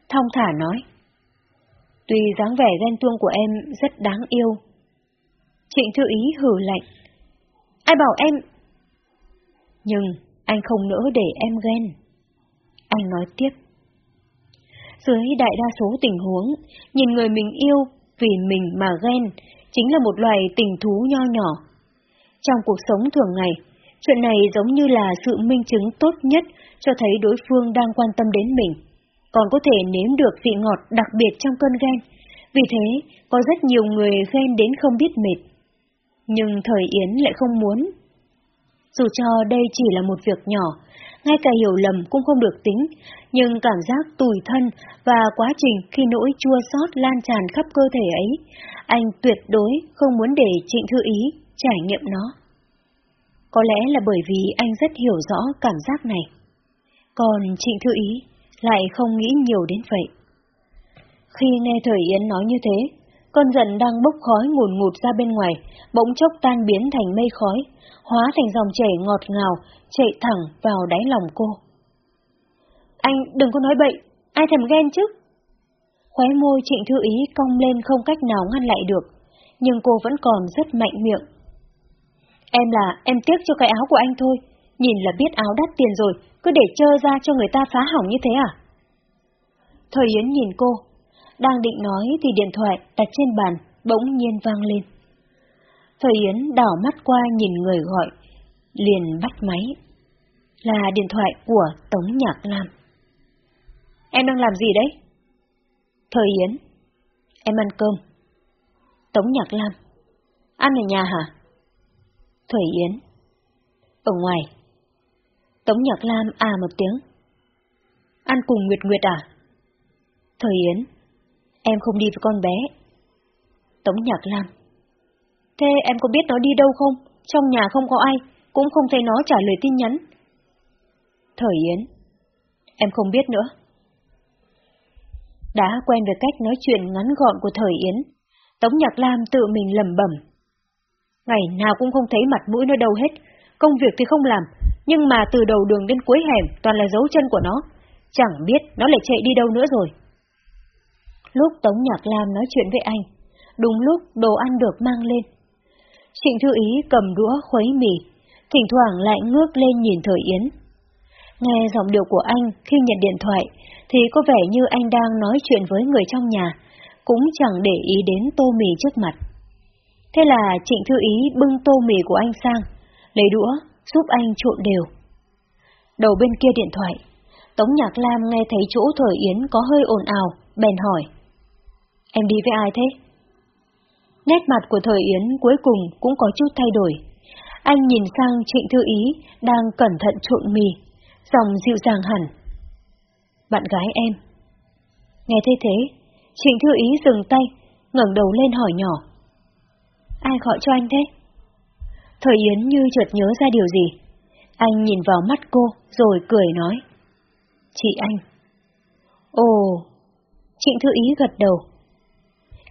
thong thả nói. Tuy dáng vẻ ghen tuông của em rất đáng yêu. Trịnh Thư ý hử lạnh. Ai bảo em... Nhưng anh không nỡ để em ghen. Anh nói tiếp. Dưới đại đa số tình huống, nhìn người mình yêu vì mình mà ghen chính là một loài tình thú nho nhỏ. Trong cuộc sống thường ngày, chuyện này giống như là sự minh chứng tốt nhất cho thấy đối phương đang quan tâm đến mình, còn có thể nếm được vị ngọt đặc biệt trong cơn ghen. Vì thế, có rất nhiều người ghen đến không biết mệt. Nhưng thời Yến lại không muốn. Dù cho đây chỉ là một việc nhỏ, ngay cả hiểu lầm cũng không được tính, nhưng cảm giác tủi thân và quá trình khi nỗi chua xót lan tràn khắp cơ thể ấy, anh tuyệt đối không muốn để Trịnh Thư Ý trải nghiệm nó. Có lẽ là bởi vì anh rất hiểu rõ cảm giác này. Còn Trịnh Thư Ý lại không nghĩ nhiều đến vậy. Khi nghe Thời Yến nói như thế, cơn giận đang bốc khói ngùn ngụt ra bên ngoài, bỗng chốc tan biến thành mây khói, hóa thành dòng chảy ngọt ngào, chạy thẳng vào đáy lòng cô. Anh đừng có nói bậy, ai thèm ghen chứ? Khóe môi trịnh thư ý cong lên không cách nào ngăn lại được, nhưng cô vẫn còn rất mạnh miệng. Em là em tiếc cho cái áo của anh thôi, nhìn là biết áo đắt tiền rồi, cứ để trơ ra cho người ta phá hỏng như thế à? Thời Yến nhìn cô, đang định nói thì điện thoại đặt trên bàn bỗng nhiên vang lên. Thời Yến đảo mắt qua nhìn người gọi, liền bắt máy. Là điện thoại của Tống Nhạc Lam. Em đang làm gì đấy? Thời Yến. Em ăn cơm. Tống Nhạc Lam. Ăn ở nhà hả? Thời Yến. Ở ngoài. Tống Nhạc Lam à một tiếng. Ăn cùng Nguyệt Nguyệt à? Thời Yến. Em không đi với con bé. Tống Nhạc Lam. Thế em có biết nó đi đâu không? Trong nhà không có ai, cũng không thấy nó trả lời tin nhắn. Thời Yến. Em không biết nữa. Đã quen với cách nói chuyện ngắn gọn của Thời Yến, Tống Nhạc Lam tự mình lầm bẩm. Ngày nào cũng không thấy mặt mũi nó đâu hết, công việc thì không làm, nhưng mà từ đầu đường đến cuối hẻm toàn là dấu chân của nó, chẳng biết nó lại chạy đi đâu nữa rồi. Lúc Tống Nhạc Lam nói chuyện với anh, đúng lúc đồ ăn được mang lên. Trịnh Thư Ý cầm đũa khuấy mì, thỉnh thoảng lại ngước lên nhìn Thời Yến. Nghe giọng điệu của anh khi nhận điện thoại, thì có vẻ như anh đang nói chuyện với người trong nhà, cũng chẳng để ý đến tô mì trước mặt. Thế là Trịnh Thư Ý bưng tô mì của anh sang, lấy đũa, giúp anh trộn đều. Đầu bên kia điện thoại, Tống Nhạc Lam nghe thấy chỗ Thời Yến có hơi ồn ào, bèn hỏi. Em đi với ai thế? Nét mặt của Thời Yến cuối cùng cũng có chút thay đổi. Anh nhìn sang Trịnh Thư Ý đang cẩn thận trộn mì, giọng dịu dàng hẳn. Bạn gái em. Nghe thấy thế, Trịnh Thư Ý dừng tay, ngẩng đầu lên hỏi nhỏ. Ai gọi cho anh thế? Thời Yến như chợt nhớ ra điều gì. Anh nhìn vào mắt cô rồi cười nói. Chị anh. Ồ, Trịnh Thư Ý gật đầu.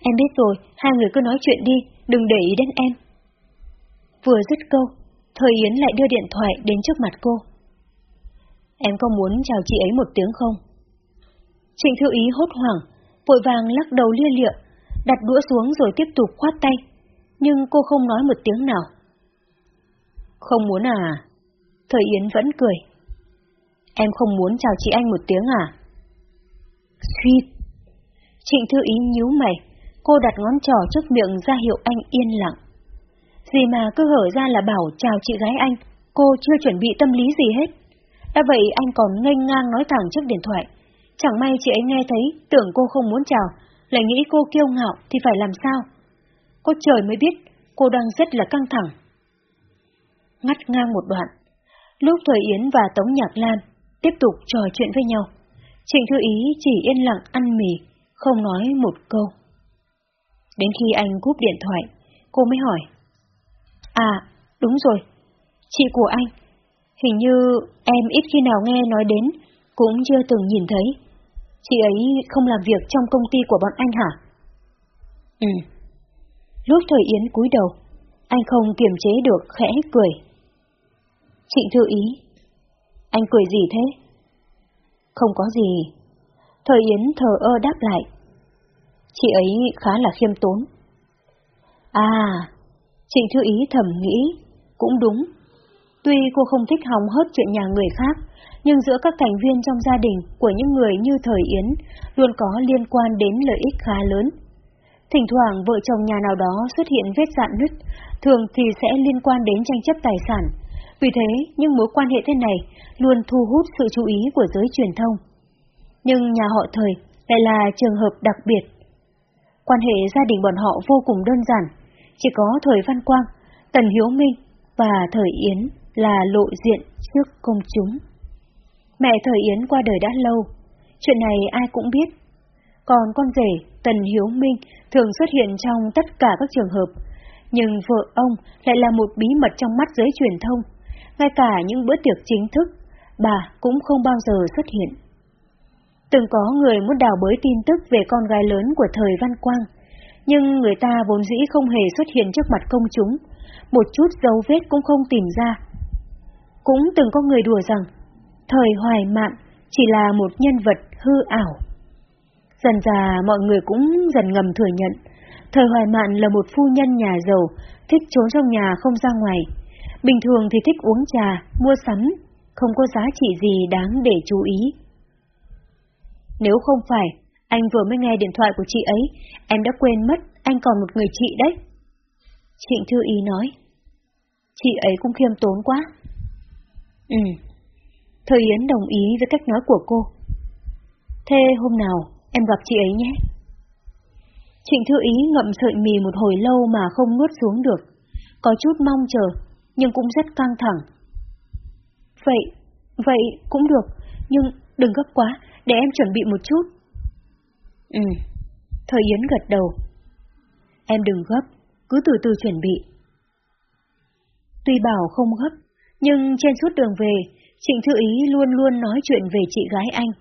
Em biết rồi, hai người cứ nói chuyện đi, đừng để ý đến em. Vừa dứt câu, Thời Yến lại đưa điện thoại đến trước mặt cô. Em có muốn chào chị ấy một tiếng không? Trịnh Thư Ý hốt hoảng, vội vàng lắc đầu lia lịa, đặt đũa xuống rồi tiếp tục khoát tay, nhưng cô không nói một tiếng nào. Không muốn à? Thời Yến vẫn cười. Em không muốn chào chị anh một tiếng à? Suýt. Trịnh Thư Ý nhíu mày, cô đặt ngón trỏ trước miệng ra hiệu anh yên lặng. Gì mà cứ hở ra là bảo chào chị gái anh, cô chưa chuẩn bị tâm lý gì hết. Đã vậy anh còn ngây ngang nói thẳng trước điện thoại. Chẳng may chị ấy nghe thấy, tưởng cô không muốn chào, lại nghĩ cô kiêu ngạo thì phải làm sao? Cô trời mới biết, cô đang rất là căng thẳng. Ngắt ngang một đoạn, lúc Thời Yến và Tống Nhạc Lan tiếp tục trò chuyện với nhau, Trịnh Thư Ý chỉ yên lặng ăn mì, không nói một câu. Đến khi anh cúp điện thoại, cô mới hỏi. À, đúng rồi, chị của anh, hình như em ít khi nào nghe nói đến, cũng chưa từng nhìn thấy. Chị ấy không làm việc trong công ty của bọn anh hả? Ừ. Lúc thời Yến cúi đầu, anh không kiềm chế được khẽ cười. Trịnh thư ý. Anh cười gì thế? Không có gì. Thời Yến thờ ơ đáp lại. Chị ấy khá là khiêm tốn. À, Trịnh Thư Ý thầm nghĩ, cũng đúng. Tuy cô không thích hòng hớt chuyện nhà người khác, nhưng giữa các thành viên trong gia đình của những người như Thời Yến luôn có liên quan đến lợi ích khá lớn. Thỉnh thoảng vợ chồng nhà nào đó xuất hiện vết dạn nứt, thường thì sẽ liên quan đến tranh chấp tài sản. Vì thế, những mối quan hệ thế này luôn thu hút sự chú ý của giới truyền thông. Nhưng nhà họ Thời lại là trường hợp đặc biệt. Quan hệ gia đình bọn họ vô cùng đơn giản, chỉ có Thời Văn Quang, Tần Hiếu Minh và Thời Yến là lộ diện trước công chúng. Mẹ thời Yến qua đời đã lâu, chuyện này ai cũng biết. Còn con rể, Tần Hiếu Minh, thường xuất hiện trong tất cả các trường hợp, nhưng vợ ông lại là một bí mật trong mắt giới truyền thông. Ngay cả những bữa tiệc chính thức, bà cũng không bao giờ xuất hiện. Từng có người muốn đào bới tin tức về con gái lớn của thời Văn Quang, nhưng người ta vốn dĩ không hề xuất hiện trước mặt công chúng, một chút dấu vết cũng không tìm ra. Cũng từng có người đùa rằng, thời hoài mạn chỉ là một nhân vật hư ảo. Dần già mọi người cũng dần ngầm thừa nhận, thời hoài mạn là một phu nhân nhà giàu, thích trốn trong nhà không ra ngoài. Bình thường thì thích uống trà, mua sắm, không có giá trị gì đáng để chú ý. Nếu không phải, anh vừa mới nghe điện thoại của chị ấy, em đã quên mất anh còn một người chị đấy. Trịnh Thư Ý nói. Chị ấy cũng khiêm tốn quá. Ừ. Thời Yến đồng ý với cách nói của cô. Thế hôm nào em gặp chị ấy nhé. Trịnh Thư Ý ngậm sợi mì một hồi lâu mà không nuốt xuống được. Có chút mong chờ, nhưng cũng rất căng thẳng. Vậy, vậy cũng được, nhưng đừng gấp quá, để em chuẩn bị một chút. Ừ, thời Yến gật đầu. Em đừng gấp, cứ từ từ chuẩn bị. Tuy bảo không gấp, nhưng trên suốt đường về, Trịnh Thư Ý luôn luôn nói chuyện về chị gái anh.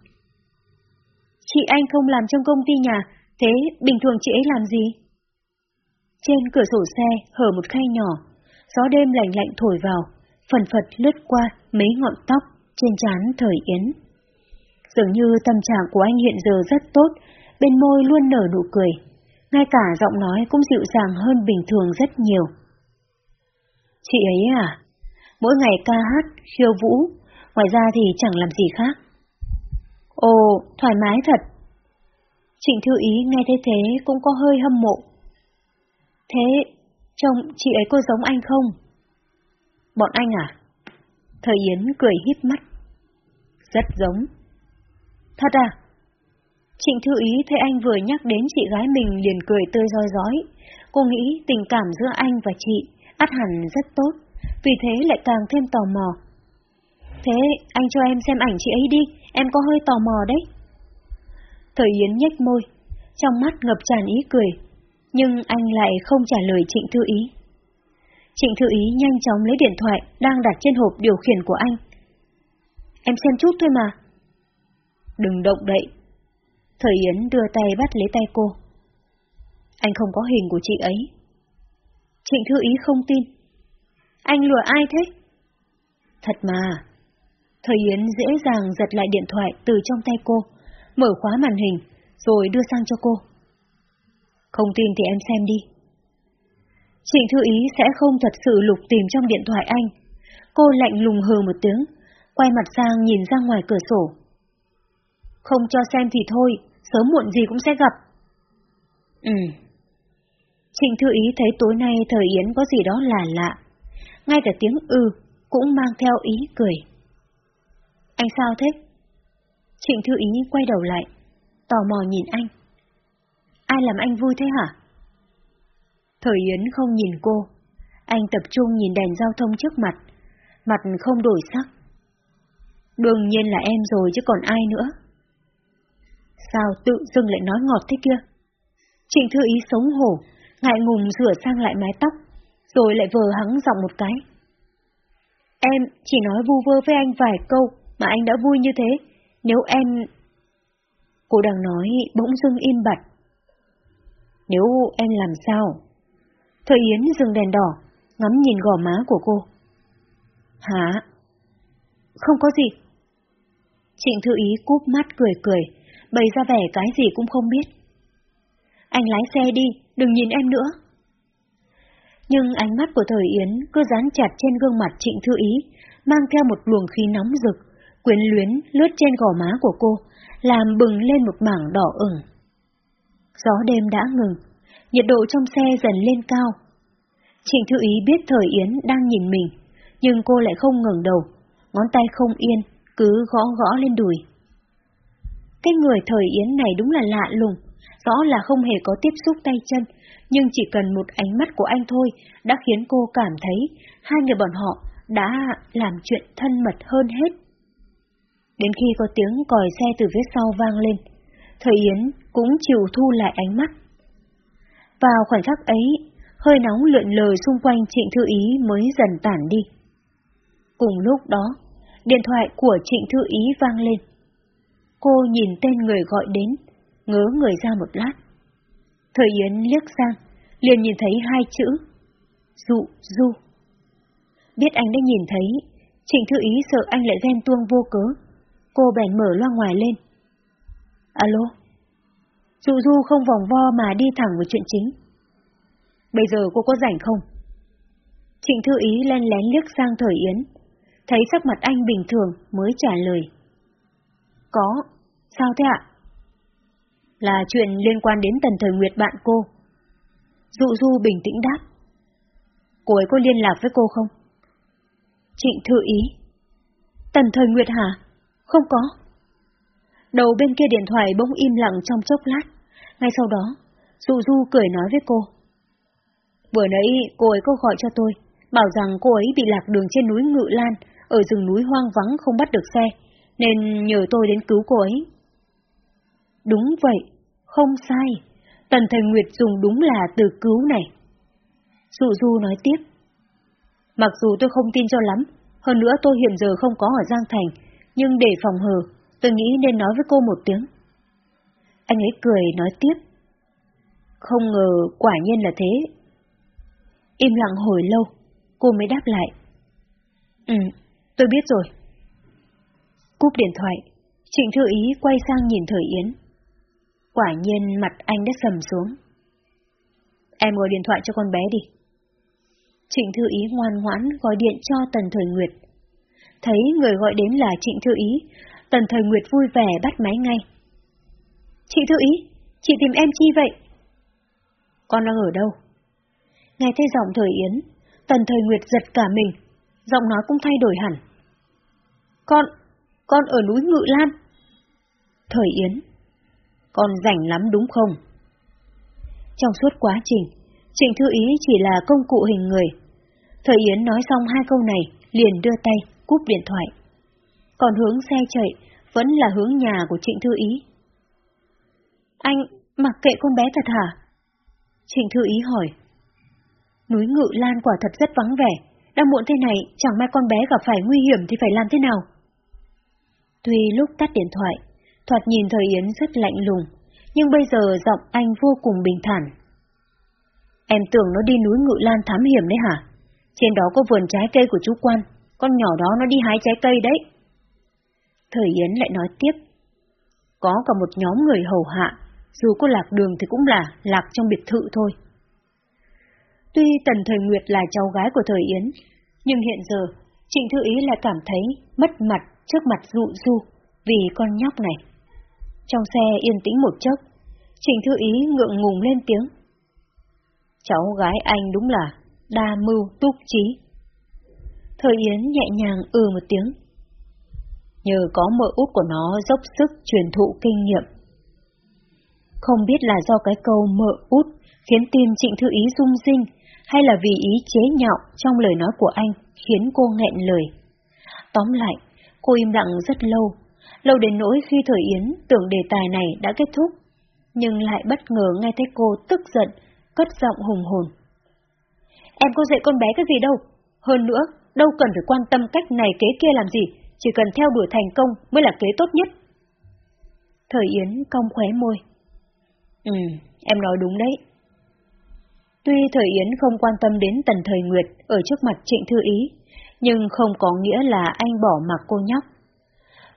Chị anh không làm trong công ty nhà, thế bình thường chị ấy làm gì? Trên cửa sổ xe hở một khay nhỏ, gió đêm lạnh lạnh thổi vào, phần phật lướt qua mấy ngọn tóc trên trán thời Yến. Dường như tâm trạng của anh hiện giờ rất tốt, bên môi luôn nở nụ cười, ngay cả giọng nói cũng dịu dàng hơn bình thường rất nhiều. Chị ấy à? Mỗi ngày ca hát, khiêu vũ, ngoài ra thì chẳng làm gì khác. Ồ, thoải mái thật. Trịnh Thư Ý nghe thấy thế cũng có hơi hâm mộ. Thế, trông chị ấy có giống anh không? Bọn anh à? Thời Yến cười híp mắt. Rất giống. Thật à? Trịnh Thư Ý thấy anh vừa nhắc đến chị gái mình liền cười tươi roi rói. Cô nghĩ tình cảm giữa anh và chị ắt hẳn rất tốt, vì thế lại càng thêm tò mò. Thế anh cho em xem ảnh chị ấy đi, em có hơi tò mò đấy. Thời Yến nhếch môi, trong mắt ngập tràn ý cười, nhưng anh lại không trả lời Trịnh Thư Ý. Trịnh Thư Ý nhanh chóng lấy điện thoại đang đặt trên hộp điều khiển của anh. Em xem chút thôi mà. Đừng động đậy. Thời Yến đưa tay bắt lấy tay cô. Anh không có hình của chị ấy. Trịnh Thư Ý không tin. Anh lừa ai thế? Thật mà. Thời Yến dễ dàng giật lại điện thoại từ trong tay cô, mở khóa màn hình, rồi đưa sang cho cô. Không tin thì em xem đi. Trịnh Thư Ý sẽ không thật sự lục tìm trong điện thoại anh. Cô lạnh lùng hừ một tiếng, quay mặt sang nhìn ra ngoài cửa sổ. Không cho xem thì thôi, sớm muộn gì cũng sẽ gặp. Ừ. Trịnh Thư Ý thấy tối nay thời Yến có gì đó là lạ. Ngay cả tiếng ư cũng mang theo ý cười. Anh sao thế? Trịnh Thư Ý quay đầu lại, tò mò nhìn anh. Ai làm anh vui thế hả? Thời Yến không nhìn cô, anh tập trung nhìn đèn giao thông trước mặt, mặt không đổi sắc. Đương nhiên là em rồi chứ còn ai nữa. Sao tự dưng lại nói ngọt thế kia? Trịnh Thư Ý sống hổ, ngại ngùng rửa sang lại mái tóc, rồi lại vờ hắng giọng một cái. Em chỉ nói vu vơ với anh vài câu mà anh đã vui như thế, nếu em... Cô đang nói bỗng dưng im bặt. Nếu em làm sao? Thời Yến dừng đèn đỏ, ngắm nhìn gò má của cô. Hả? Không có gì. Trịnh Thư Ý cúp mắt cười cười, bày ra vẻ cái gì cũng không biết. Anh lái xe đi, đừng nhìn em nữa. Nhưng ánh mắt của Thời Yến cứ dán chặt trên gương mặt Trịnh Thư Ý, mang theo một luồng khí nóng rực, quyến luyến lướt trên gò má của cô, làm bừng lên một mảng đỏ ửng. Gió đêm đã ngừng, nhiệt độ trong xe dần lên cao. Trịnh Thư Ý biết Thời Yến đang nhìn mình, nhưng cô lại không ngẩng đầu, ngón tay không yên, cứ gõ gõ lên đùi. Cái người Thời Yến này đúng là lạ lùng, rõ là không hề có tiếp xúc tay chân, nhưng chỉ cần một ánh mắt của anh thôi đã khiến cô cảm thấy hai người bọn họ đã làm chuyện thân mật hơn hết. Đến khi có tiếng còi xe từ phía sau vang lên, Thời Yến cũng chịu thu lại ánh mắt. Vào khoảnh khắc ấy, hơi nóng lượn lờ xung quanh Trịnh Thư Ý mới dần tản đi. Cùng lúc đó, điện thoại của Trịnh Thư Ý vang lên. Cô nhìn tên người gọi đến, ngớ người ra một lát. Thời Yến liếc sang, liền nhìn thấy hai chữ. Dụ Du. Biết anh đã nhìn thấy, Trịnh Thư Ý sợ anh lại ghen tuông vô cớ. Cô bèn mở loa ngoài lên. Alo? Dụ Du không vòng vo mà đi thẳng vào chuyện chính. Bây giờ cô có rảnh không? Trịnh Thư Ý len lén liếc sang Thời Yến, thấy sắc mặt anh bình thường mới trả lời. Có, sao thế ạ? Là chuyện liên quan đến Tần Thời Nguyệt bạn cô. Dụ Du bình tĩnh đáp. Cô ấy có liên lạc với cô không? Trịnh Thư Ý. Tần Thời Nguyệt hả? Không có. Đầu bên kia điện thoại bỗng im lặng trong chốc lát. Ngay sau đó, Dụ Du cười nói với cô. Vừa nãy cô ấy có gọi cho tôi, bảo rằng cô ấy bị lạc đường trên núi Ngự Lan, ở rừng núi hoang vắng không bắt được xe, nên nhờ tôi đến cứu cô ấy. Đúng vậy, không sai. Tần Thành Nguyệt dùng đúng là từ cứu này. Dụ Du nói tiếp. Mặc dù tôi không tin cho lắm, hơn nữa tôi hiện giờ không có ở Giang Thành, nhưng để phòng hờ, tôi nghĩ nên nói với cô một tiếng. Anh ấy cười nói tiếp. Không ngờ quả nhiên là thế. Im lặng hồi lâu, cô mới đáp lại. Ừ, tôi biết rồi. Cúp điện thoại, Trịnh Thư Ý quay sang nhìn Thời Yến. Quả nhiên mặt anh đã sầm xuống. Em gọi điện thoại cho con bé đi. Trịnh Thư Ý ngoan ngoãn gọi điện cho Tần Thời Nguyệt. Thấy người gọi đến là Trịnh Thư Ý, Tần Thời Nguyệt vui vẻ bắt máy ngay. Chị Thư Ý, chị tìm em chi vậy? Con đang ở đâu? Nghe thấy giọng Thời Yến, Tần Thời Nguyệt giật cả mình, giọng nói cũng thay đổi hẳn. Con, con ở núi Ngự Lan. Thời Yến, còn rảnh lắm đúng không? Trong suốt quá trình, Trịnh Thư Ý chỉ là công cụ hình người. Thời Yến nói xong hai câu này, liền đưa tay, cúp điện thoại. Còn hướng xe chạy, vẫn là hướng nhà của Trịnh Thư Ý. Anh mặc kệ con bé thật hả? Trịnh Thư Ý hỏi. Núi Ngự Lan quả thật rất vắng vẻ, đang muộn thế này chẳng may con bé gặp phải nguy hiểm thì phải làm thế nào? Tuy lúc tắt điện thoại, thoạt nhìn thời Yến rất lạnh lùng, nhưng bây giờ giọng anh vô cùng bình thản. Em tưởng nó đi núi Ngự Lan thám hiểm đấy hả? Trên đó có vườn trái cây của chú Quan, con nhỏ đó nó đi hái trái cây đấy. Thời Yến lại nói tiếp. Có cả một nhóm người hầu hạ, dù có lạc đường thì cũng là lạc trong biệt thự thôi. Tuy Tần Thời Nguyệt là cháu gái của Thời Yến, nhưng hiện giờ Trịnh Thư Ý lại cảm thấy mất mặt trước mặt dụ du vì con nhóc này. Trong xe yên tĩnh một chốc, Trịnh Thư Ý ngượng ngùng lên tiếng. Cháu gái anh đúng là đa mưu túc trí. Thời Yến nhẹ nhàng ừ một tiếng. Nhờ có mợ út của nó dốc sức truyền thụ kinh nghiệm. Không biết là do cái câu mợ út khiến tim Trịnh Thư Ý rung rinh, hay là vì ý chế nhạo trong lời nói của anh khiến cô nghẹn lời. Tóm lại, cô im lặng rất lâu, lâu đến nỗi khi Thời Yến tưởng đề tài này đã kết thúc, nhưng lại bất ngờ nghe thấy cô tức giận, cất giọng hùng hồn. Em có dạy con bé cái gì đâu, hơn nữa, đâu cần phải quan tâm cách này kế kia làm gì, chỉ cần theo đuổi thành công mới là kế tốt nhất. Thời Yến cong khóe môi. Ừ, em nói đúng đấy. Tuy Thời Yến không quan tâm đến Tần Thời Nguyệt ở trước mặt Trịnh Thư Ý, nhưng không có nghĩa là anh bỏ mặc cô nhóc.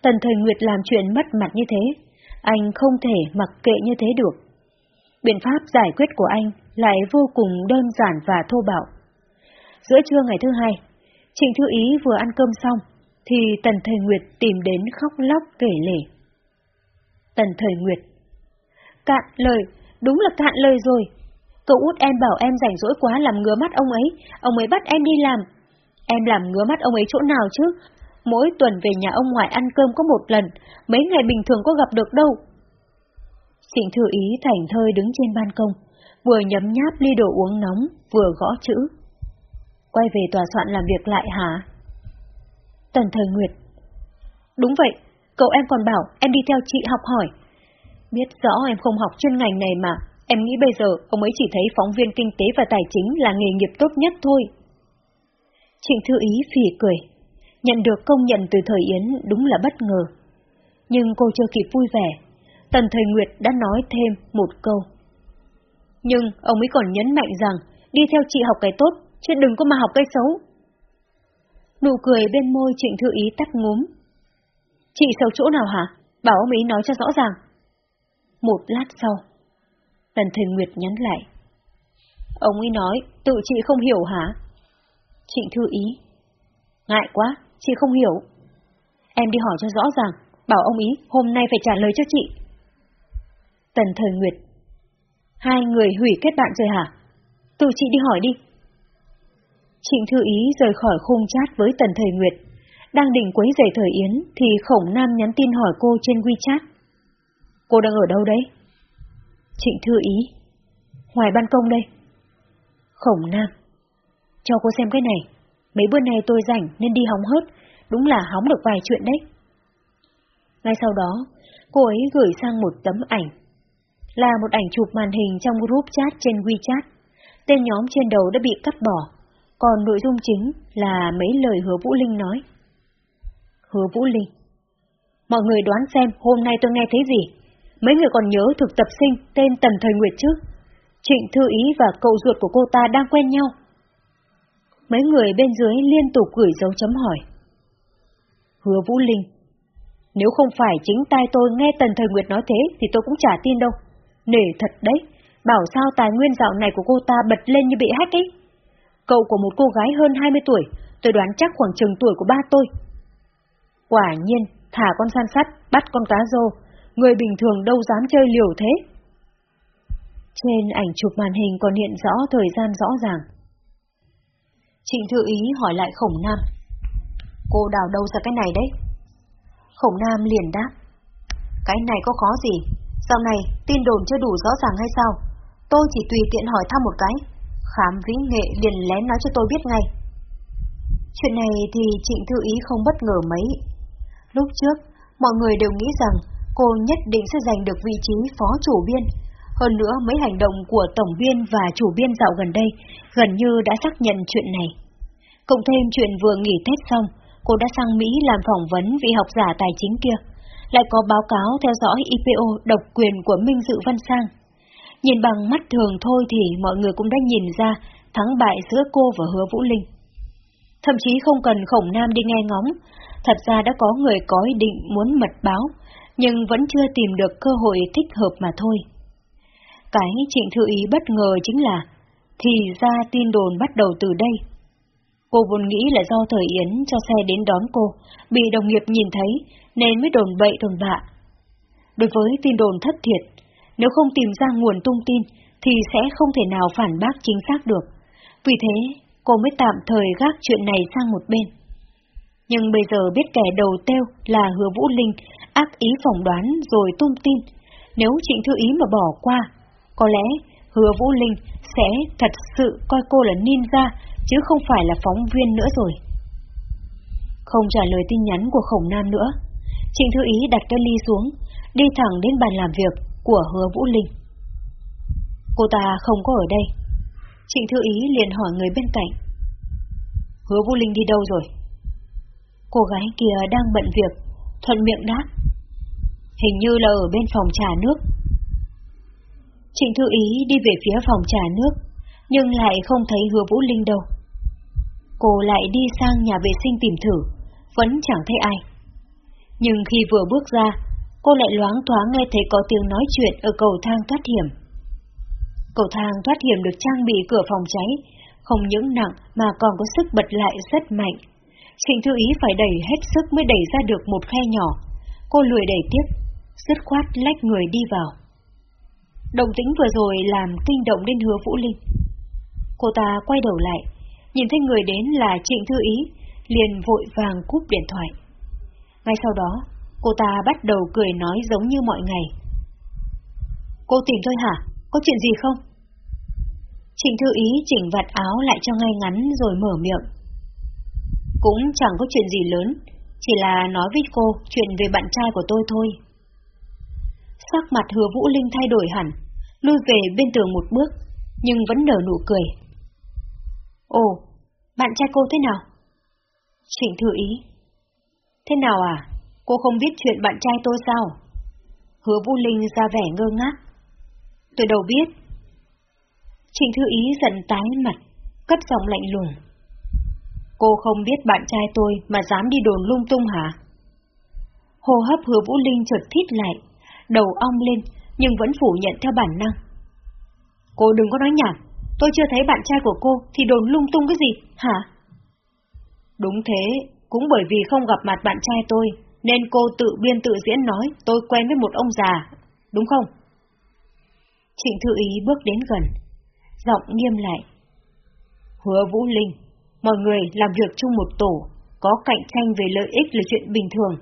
Tần Thời Nguyệt làm chuyện mất mặt như thế, anh không thể mặc kệ như thế được. Biện pháp giải quyết của anh lại vô cùng đơn giản và thô bạo. Giữa trưa ngày thứ hai, Trịnh Thư Ý vừa ăn cơm xong, thì Tần Thời Nguyệt tìm đến khóc lóc kể lể. Tần Thời Nguyệt Cạn lời, đúng là cạn lời rồi. Cậu út em bảo em rảnh rỗi quá làm ngứa mắt ông ấy, ông ấy bắt em đi làm. Em làm ngứa mắt ông ấy chỗ nào chứ? Mỗi tuần về nhà ông ngoại ăn cơm có một lần, mấy ngày bình thường có gặp được đâu. Trịnh Thư Ý thành thơi đứng trên ban công, vừa nhấm nháp ly đồ uống nóng, vừa gõ chữ. Quay về tòa soạn làm việc lại hả? Tần Thời Nguyệt. Đúng vậy, cậu em còn bảo em đi theo chị học hỏi. Biết rõ em không học chuyên ngành này mà, em nghĩ bây giờ ông ấy chỉ thấy phóng viên kinh tế và tài chính là nghề nghiệp tốt nhất thôi. Trịnh Thư Ý phỉ cười, nhận được công nhận từ Thời Yến đúng là bất ngờ. Nhưng cô chưa kịp vui vẻ, Tần Thời Nguyệt đã nói thêm một câu. Nhưng ông ấy còn nhấn mạnh rằng đi theo chị học cái tốt, chứ đừng có mà học cái xấu. Nụ cười bên môi Trịnh Thư Ý tắt ngúm. Chị xấu chỗ nào hả? Bảo ông ấy nói cho rõ ràng. Một lát sau, Tần Thời Nguyệt nhắn lại. Ông ấy nói, tự chị không hiểu hả? Trịnh Thư Ý. Ngại quá, chị không hiểu. Em đi hỏi cho rõ ràng, bảo ông ý hôm nay phải trả lời cho chị. Tần Thời Nguyệt. Hai người hủy kết bạn rồi hả? Tự chị đi hỏi đi. Trịnh Thư Ý rời khỏi khung chat với Tần Thời Nguyệt. Đang định quấy rầy Thời Yến thì Khổng Nam nhắn tin hỏi cô trên WeChat. Cô đang ở đâu đấy? Trịnh Thư Ý. Ngoài ban công đây. Khổng Nam. Cho cô xem cái này. Mấy bữa nay tôi rảnh nên đi hóng hớt. Đúng là hóng được vài chuyện đấy. Ngay sau đó, cô ấy gửi sang một tấm ảnh. Là một ảnh chụp màn hình trong group chat trên WeChat. Tên nhóm trên đầu đã bị cắt bỏ, còn nội dung chính là mấy lời hứa Vũ Linh nói. Hứa Vũ Linh Mọi người đoán xem hôm nay tôi nghe thấy gì? Mấy người còn nhớ thực tập sinh tên Tần Thời Nguyệt chứ? Trịnh Thư Ý và cậu ruột của cô ta đang quen nhau. Mấy người bên dưới liên tục gửi dấu chấm hỏi. Hứa Vũ Linh Nếu không phải chính tai tôi nghe Tần Thời Nguyệt nói thế thì tôi cũng chả tin đâu. Nể thật đấy, bảo sao tài nguyên dạo này của cô ta bật lên như bị hack ấy. Cậu của một cô gái hơn 20 tuổi, tôi đoán chắc khoảng chừng tuổi của ba tôi. Quả nhiên, thả con san sắt, bắt con cá rô, người bình thường đâu dám chơi liều thế. Trên ảnh chụp màn hình còn hiện rõ thời gian rõ ràng. Trịnh Thư Ý hỏi lại Khổng Nam. Cô đào đâu ra cái này đấy? Khổng Nam liền đáp. Cái này có khó gì? sau này tin đồn chưa đủ rõ ràng hay sao? Tôi chỉ tùy tiện hỏi thăm một cái. Khám vĩ nghệ liền lén nói cho tôi biết ngay. Chuyện này thì Trịnh Thư Ý không bất ngờ mấy. Lúc trước, mọi người đều nghĩ rằng cô nhất định sẽ giành được vị trí phó chủ biên. Hơn nữa mấy hành động của tổng biên và chủ biên dạo gần đây gần như đã xác nhận chuyện này. Cộng thêm chuyện vừa nghỉ Tết xong, cô đã sang Mỹ làm phỏng vấn vị học giả tài chính kia. Lại có báo cáo theo dõi IPO độc quyền của Minh Dự Văn Sang. Nhìn bằng mắt thường thôi thì mọi người cũng đã nhìn ra thắng bại giữa cô và Hứa Vũ Linh. Thậm chí không cần khổng nam đi nghe ngóng, thật ra đã có người có ý định muốn mật báo, nhưng vẫn chưa tìm được cơ hội thích hợp mà thôi. Cái trịnh thư ý bất ngờ chính là, thì ra tin đồn bắt đầu từ đây. Cô vốn nghĩ là do thời Yến cho xe đến đón cô, bị đồng nghiệp nhìn thấy, nên mới đồn bậy đồn bạ. Đối với tin đồn thất thiệt, nếu không tìm ra nguồn tung tin, thì sẽ không thể nào phản bác chính xác được. Vì thế, cô mới tạm thời gác chuyện này sang một bên. Nhưng bây giờ biết kẻ đầu têu là hứa Vũ Linh, ác ý phỏng đoán rồi tung tin. Nếu Trịnh Thư Ý mà bỏ qua, có lẽ hứa Vũ Linh sẽ thật sự coi cô là ninja, chứ không phải là phóng viên nữa rồi. Không trả lời tin nhắn của Khổng Nam nữa, Trịnh Thư Ý đặt cái ly xuống, đi thẳng đến bàn làm việc của hứa Vũ Linh. Cô ta không có ở đây. Trịnh Thư Ý liền hỏi người bên cạnh. Hứa Vũ Linh đi đâu rồi? Cô gái kia đang bận việc, thuận miệng đáp. Hình như là ở bên phòng trà nước. Trịnh Thư Ý đi về phía phòng trà nước, nhưng lại không thấy hứa Vũ Linh đâu. Cô lại đi sang nhà vệ sinh tìm thử, vẫn chẳng thấy ai. Nhưng khi vừa bước ra, cô lại loáng thoáng nghe thấy có tiếng nói chuyện ở cầu thang thoát hiểm. Cầu thang thoát hiểm được trang bị cửa phòng cháy, không những nặng mà còn có sức bật lại rất mạnh. Trịnh Thư Ý phải đẩy hết sức mới đẩy ra được một khe nhỏ. Cô lùi đẩy tiếp, dứt khoát lách người đi vào đồng tính vừa rồi làm kinh động đến hứa Vũ Linh. Cô ta quay đầu lại, nhìn thấy người đến là Trịnh Thư Ý, liền vội vàng cúp điện thoại. Ngay sau đó, cô ta bắt đầu cười nói giống như mọi ngày. Cô tìm tôi hả? Có chuyện gì không? Trịnh Thư Ý chỉnh vạt áo lại cho ngay ngắn rồi mở miệng. Cũng chẳng có chuyện gì lớn, chỉ là nói với cô chuyện về bạn trai của tôi thôi. Sắc mặt hứa Vũ Linh thay đổi hẳn, lui về bên tường một bước, nhưng vẫn nở nụ cười. Ồ, bạn trai cô thế nào? Trịnh thư ý. Thế nào à? Cô không biết chuyện bạn trai tôi sao? Hứa Vũ Linh ra vẻ ngơ ngác. Tôi đâu biết. Trịnh thư ý giận tái mặt, cất giọng lạnh lùng. Cô không biết bạn trai tôi mà dám đi đồn lung tung hả? Hồ hấp hứa Vũ Linh chợt thít lại, đầu ong lên, nhưng vẫn phủ nhận theo bản năng. Cô đừng có nói nhảm, tôi chưa thấy bạn trai của cô thì đồn lung tung cái gì, hả? Đúng thế, cũng bởi vì không gặp mặt bạn trai tôi, nên cô tự biên tự diễn nói tôi quen với một ông già, đúng không? Trịnh Thư Ý bước đến gần, giọng nghiêm lại. Hứa Vũ Linh, mọi người làm việc chung một tổ, có cạnh tranh về lợi ích là chuyện bình thường,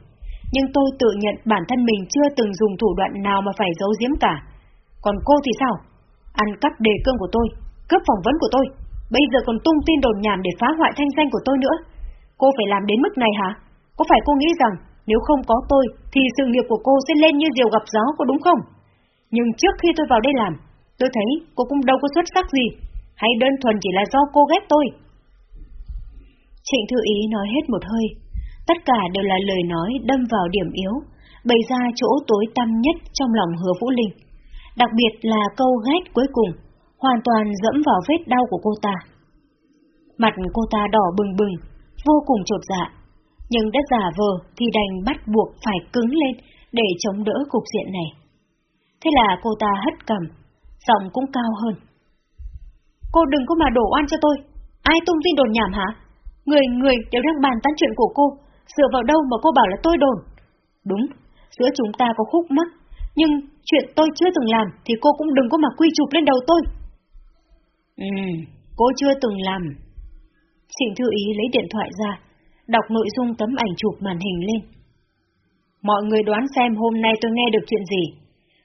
nhưng tôi tự nhận bản thân mình chưa từng dùng thủ đoạn nào mà phải giấu giếm cả. Còn cô thì sao? Ăn cắp đề cương của tôi, cướp phỏng vấn của tôi, bây giờ còn tung tin đồn nhảm để phá hoại thanh danh của tôi nữa. Cô phải làm đến mức này hả? Có phải cô nghĩ rằng nếu không có tôi thì sự nghiệp của cô sẽ lên như diều gặp gió có đúng không? Nhưng trước khi tôi vào đây làm, tôi thấy cô cũng đâu có xuất sắc gì, hay đơn thuần chỉ là do cô ghét tôi. Trịnh Thư Ý nói hết một hơi, Tất cả đều là lời nói đâm vào điểm yếu, bày ra chỗ tối tăm nhất trong lòng hứa Vũ Linh. Đặc biệt là câu ghét cuối cùng, hoàn toàn dẫm vào vết đau của cô ta. Mặt cô ta đỏ bừng bừng, vô cùng trột dạ, nhưng đã giả vờ thì đành bắt buộc phải cứng lên để chống đỡ cục diện này. Thế là cô ta hất cầm, giọng cũng cao hơn. Cô đừng có mà đổ oan cho tôi, ai tung tin đồn nhảm hả? Người người đều đang bàn tán chuyện của cô, Dựa vào đâu mà cô bảo là tôi đồn? Đúng, giữa chúng ta có khúc mắc, nhưng chuyện tôi chưa từng làm thì cô cũng đừng có mà quy chụp lên đầu tôi. Ừ, cô chưa từng làm. Trịnh Thư Ý lấy điện thoại ra, đọc nội dung tấm ảnh chụp màn hình lên. Mọi người đoán xem hôm nay tôi nghe được chuyện gì.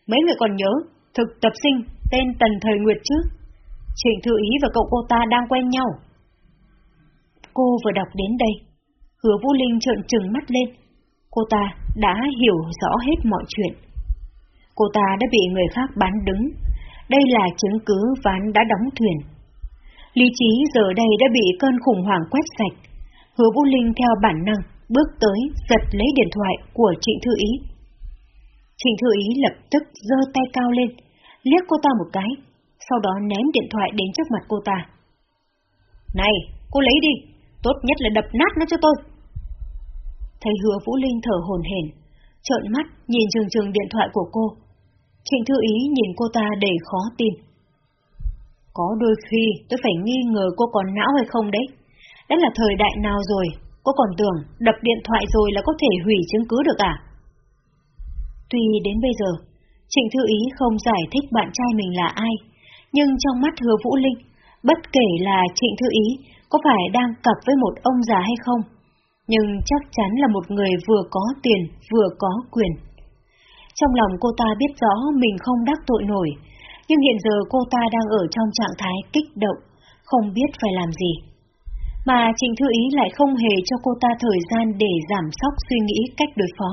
Mấy người còn nhớ, thực tập sinh tên Tần Thời Nguyệt chứ? Trịnh Thư Ý và cậu cô ta đang quen nhau. Cô vừa đọc đến đây, Hứa Vũ Linh trợn trừng mắt lên. Cô ta đã hiểu rõ hết mọi chuyện. Cô ta đã bị người khác bán đứng. Đây là chứng cứ ván đã đóng thuyền. Lý trí giờ đây đã bị cơn khủng hoảng quét sạch. Hứa Vũ Linh theo bản năng, bước tới, giật lấy điện thoại của Trịnh Thư Ý. Trịnh Thư Ý lập tức giơ tay cao lên, liếc cô ta một cái, sau đó ném điện thoại đến trước mặt cô ta. Này, cô lấy đi, tốt nhất là đập nát nó cho tôi. Thấy hứa Vũ Linh thở hồn hển, trợn mắt nhìn chừng chừng điện thoại của cô. Trịnh Thư Ý nhìn cô ta đầy khó tin. Có đôi khi tôi phải nghi ngờ cô còn não hay không đấy. Đã là thời đại nào rồi, cô còn tưởng đập điện thoại rồi là có thể hủy chứng cứ được à? Tuy đến bây giờ, Trịnh Thư Ý không giải thích bạn trai mình là ai, nhưng trong mắt hứa Vũ Linh, bất kể là Trịnh Thư Ý có phải đang cặp với một ông già hay không, nhưng chắc chắn là một người vừa có tiền vừa có quyền. Trong lòng cô ta biết rõ mình không đắc tội nổi, nhưng hiện giờ cô ta đang ở trong trạng thái kích động, không biết phải làm gì. Mà Trình Thư Ý lại không hề cho cô ta thời gian để giảm sóc suy nghĩ cách đối phó.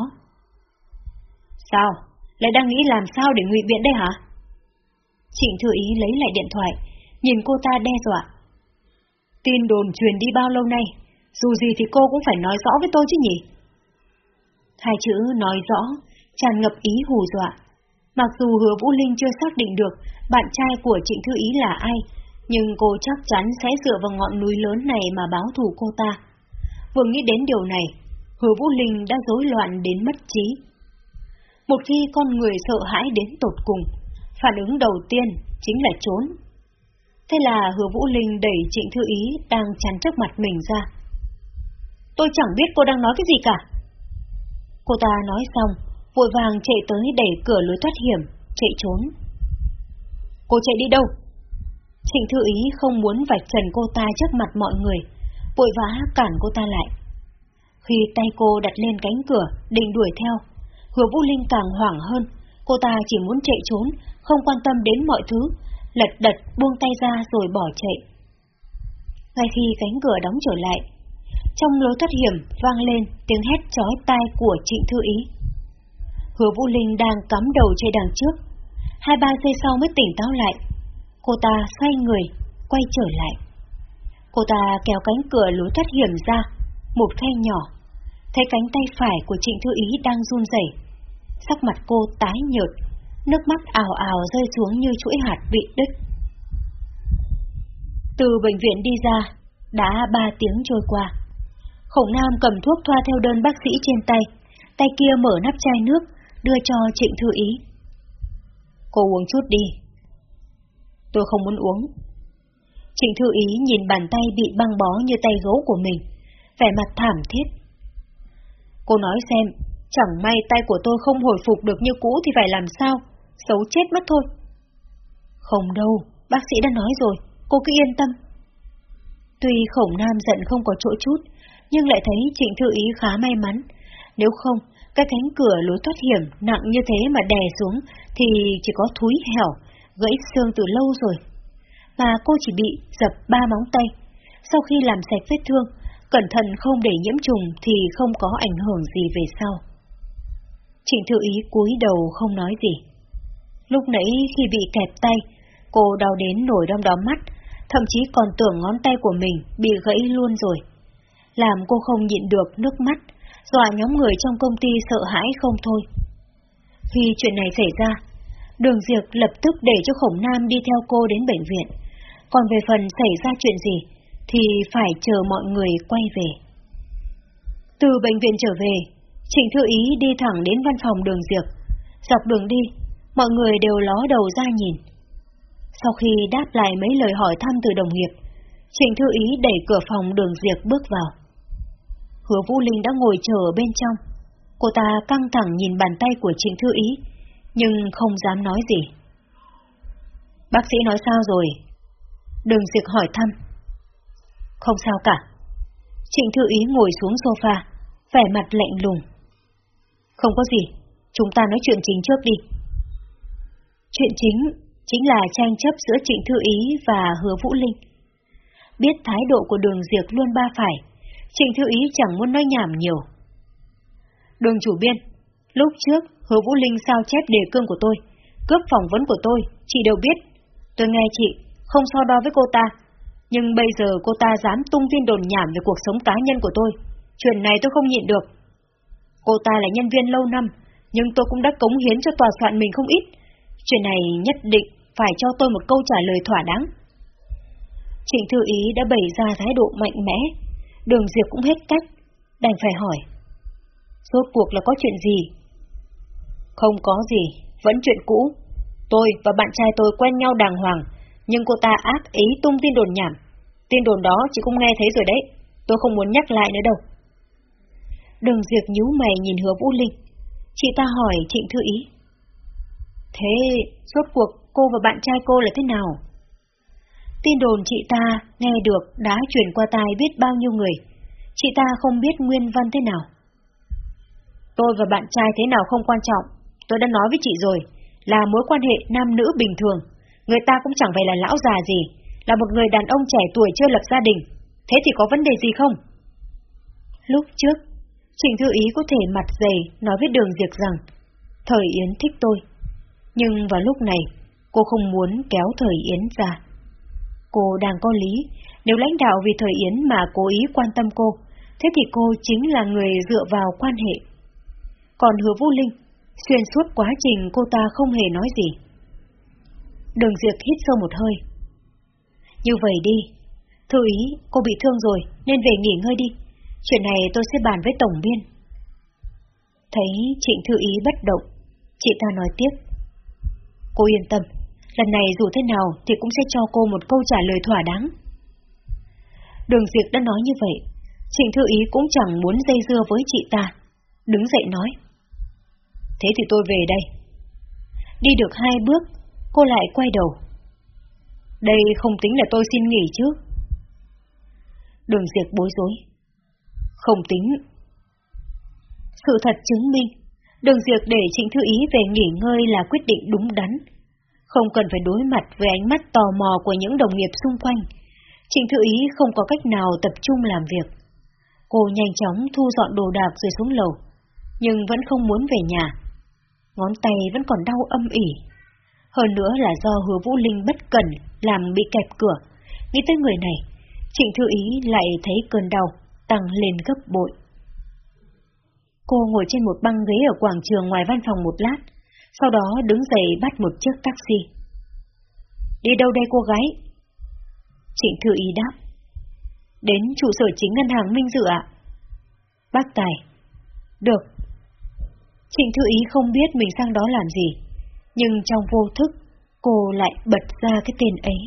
Sao? Lại đang nghĩ làm sao để ngụy biện đây hả? Trịnh Thư Ý lấy lại điện thoại, nhìn cô ta đe dọa. Tin đồn truyền đi bao lâu nay, dù gì thì cô cũng phải nói rõ với tôi chứ nhỉ? Hai chữ nói rõ, tràn ngập ý hù dọa. Mặc dù hứa Vũ Linh chưa xác định được bạn trai của Trịnh Thư Ý là ai, nhưng cô chắc chắn sẽ dựa vào ngọn núi lớn này mà báo thù cô ta. Vừa nghĩ đến điều này, hứa Vũ Linh đã rối loạn đến mất trí. Một khi con người sợ hãi đến tột cùng, phản ứng đầu tiên chính là trốn. Thế là hứa Vũ Linh đẩy Trịnh Thư Ý đang chắn trước mặt mình ra. Tôi chẳng biết cô đang nói cái gì cả. Cô ta nói xong, vội vàng chạy tới đẩy cửa lối thoát hiểm, chạy trốn. Cô chạy đi đâu? Trịnh Thư Ý không muốn vạch trần cô ta trước mặt mọi người, vội vã cản cô ta lại. Khi tay cô đặt lên cánh cửa, định đuổi theo, hứa Vũ Linh càng hoảng hơn, cô ta chỉ muốn chạy trốn, không quan tâm đến mọi thứ, lật đật buông tay ra rồi bỏ chạy. Ngay khi cánh cửa đóng trở lại, trong lối thoát hiểm vang lên tiếng hét chói tai của Trịnh Thư Ý. Hứa Vũ Linh đang cắm đầu chơi đằng trước. Hai ba giây sau mới tỉnh táo lại. Cô ta xoay người, quay trở lại. Cô ta kéo cánh cửa lối thoát hiểm ra, một khe nhỏ. Thấy cánh tay phải của Trịnh Thư Ý đang run rẩy, Sắc mặt cô tái nhợt, nước mắt ào ào rơi xuống như chuỗi hạt bị đứt. Từ bệnh viện đi ra, đã ba tiếng trôi qua. Khổng Nam cầm thuốc thoa theo đơn bác sĩ trên tay, tay kia mở nắp chai nước, đưa cho Trịnh Thư Ý. Cô uống chút đi. Tôi không muốn uống. Trịnh Thư Ý nhìn bàn tay bị băng bó như tay gấu của mình, vẻ mặt thảm thiết. Cô nói xem, chẳng may tay của tôi không hồi phục được như cũ thì phải làm sao, xấu chết mất thôi. Không đâu, bác sĩ đã nói rồi, cô cứ yên tâm. Tuy khổng nam giận không có chỗ chút, nhưng lại thấy trịnh thư ý khá may mắn. Nếu không, cái cánh cửa lối thoát hiểm nặng như thế mà đè xuống thì chỉ có thúi hẻo, gãy xương từ lâu rồi. Mà cô chỉ bị dập ba móng tay. Sau khi làm sạch vết thương, cẩn thận không để nhiễm trùng thì không có ảnh hưởng gì về sau. Trịnh thư ý cúi đầu không nói gì. Lúc nãy khi bị kẹp tay, cô đau đến nổi đom đóm mắt, thậm chí còn tưởng ngón tay của mình bị gãy luôn rồi. Làm cô không nhịn được nước mắt, dọa nhóm người trong công ty sợ hãi không thôi. Khi chuyện này xảy ra, Đường diệt lập tức để cho Khổng Nam đi theo cô đến bệnh viện. Còn về phần xảy ra chuyện gì, thì phải chờ mọi người quay về. Từ bệnh viện trở về, Trịnh Thư Ý đi thẳng đến văn phòng đường diệt. Dọc đường đi, mọi người đều ló đầu ra nhìn. Sau khi đáp lại mấy lời hỏi thăm từ đồng nghiệp, Trịnh Thư Ý đẩy cửa phòng đường diệt bước vào. Hứa Vũ Linh đã ngồi chờ ở bên trong. Cô ta căng thẳng nhìn bàn tay của Trịnh Thư Ý, nhưng không dám nói gì. Bác sĩ nói sao rồi? Đường Diệt hỏi thăm. Không sao cả. Trịnh Thư Ý ngồi xuống sofa, vẻ mặt lạnh lùng. Không có gì, chúng ta nói chuyện chính trước đi. Chuyện chính chính là tranh chấp giữa Trịnh Thư Ý và Hứa Vũ Linh. Biết thái độ của đường diệt luôn ba phải, Trịnh Thư Ý chẳng muốn nói nhảm nhiều. Đường chủ biên, lúc trước Hứa Vũ Linh sao chép đề cương của tôi, cướp phỏng vấn của tôi, chị đều biết. Tôi nghe chị, không so đo với cô ta, nhưng bây giờ cô ta dám tung tin đồn nhảm về cuộc sống cá nhân của tôi. Chuyện này tôi không nhịn được. Cô ta là nhân viên lâu năm, nhưng tôi cũng đã cống hiến cho tòa soạn mình không ít. Chuyện này nhất định phải cho tôi một câu trả lời thỏa đáng. Trịnh Thư Ý đã bày ra thái độ mạnh mẽ, đường Diệp cũng hết cách, đành phải hỏi. Rốt cuộc là có chuyện gì? Không có gì, vẫn chuyện cũ. Tôi và bạn trai tôi quen nhau đàng hoàng, nhưng cô ta ác ý tung tin đồn nhảm. Tin đồn đó chị cũng nghe thấy rồi đấy, tôi không muốn nhắc lại nữa đâu. Đường Diệp nhíu mày nhìn hứa Vũ Linh. Chị ta hỏi Trịnh Thư Ý. Thế, rốt cuộc cô và bạn trai cô là thế nào? Tin đồn chị ta nghe được đã chuyển qua tai biết bao nhiêu người. Chị ta không biết nguyên văn thế nào. Tôi và bạn trai thế nào không quan trọng. Tôi đã nói với chị rồi, là mối quan hệ nam nữ bình thường. Người ta cũng chẳng phải là lão già gì, là một người đàn ông trẻ tuổi chưa lập gia đình. Thế thì có vấn đề gì không? Lúc trước, Trịnh Thư Ý có thể mặt dày nói với Đường Diệp rằng Thời Yến thích tôi. Nhưng vào lúc này, cô không muốn kéo Thời Yến ra. Cô đang có lý, nếu lãnh đạo vì Thời Yến mà cố ý quan tâm cô, thế thì cô chính là người dựa vào quan hệ. Còn hứa Vũ Linh, xuyên suốt quá trình cô ta không hề nói gì. Đường Diệp hít sâu một hơi. Như vậy đi, Thư ý, cô bị thương rồi, nên về nghỉ ngơi đi. Chuyện này tôi sẽ bàn với tổng biên. Thấy Trịnh Thư Ý bất động, chị ta nói tiếp. Cô yên tâm, lần này dù thế nào thì cũng sẽ cho cô một câu trả lời thỏa đáng. Đường Diệp đã nói như vậy, Trịnh Thư Ý cũng chẳng muốn dây dưa với chị ta. Đứng dậy nói. Thế thì tôi về đây. Đi được hai bước, cô lại quay đầu. Đây không tính là tôi xin nghỉ chứ. Đường Diệp bối rối. Không tính. Sự thật chứng minh, đường Diệp để Trịnh Thư Ý về nghỉ ngơi là quyết định đúng đắn. Không cần phải đối mặt với ánh mắt tò mò của những đồng nghiệp xung quanh. Trịnh Thư Ý không có cách nào tập trung làm việc. Cô nhanh chóng thu dọn đồ đạc rồi xuống lầu, nhưng vẫn không muốn về nhà. Ngón tay vẫn còn đau âm ỉ. Hơn nữa là do hứa Vũ Linh bất cẩn làm bị kẹp cửa. Nghĩ tới người này, Trịnh Thư Ý lại thấy cơn đau tăng lên gấp bội. Cô ngồi trên một băng ghế ở quảng trường ngoài văn phòng một lát, sau đó đứng dậy bắt một chiếc taxi. Đi đâu đây cô gái? Trịnh Thư Ý đáp. Đến trụ sở chính ngân hàng Minh Dự ạ. Bác Tài. Được. Trịnh Thư Ý không biết mình sang đó làm gì, nhưng trong vô thức, cô lại bật ra cái tên ấy.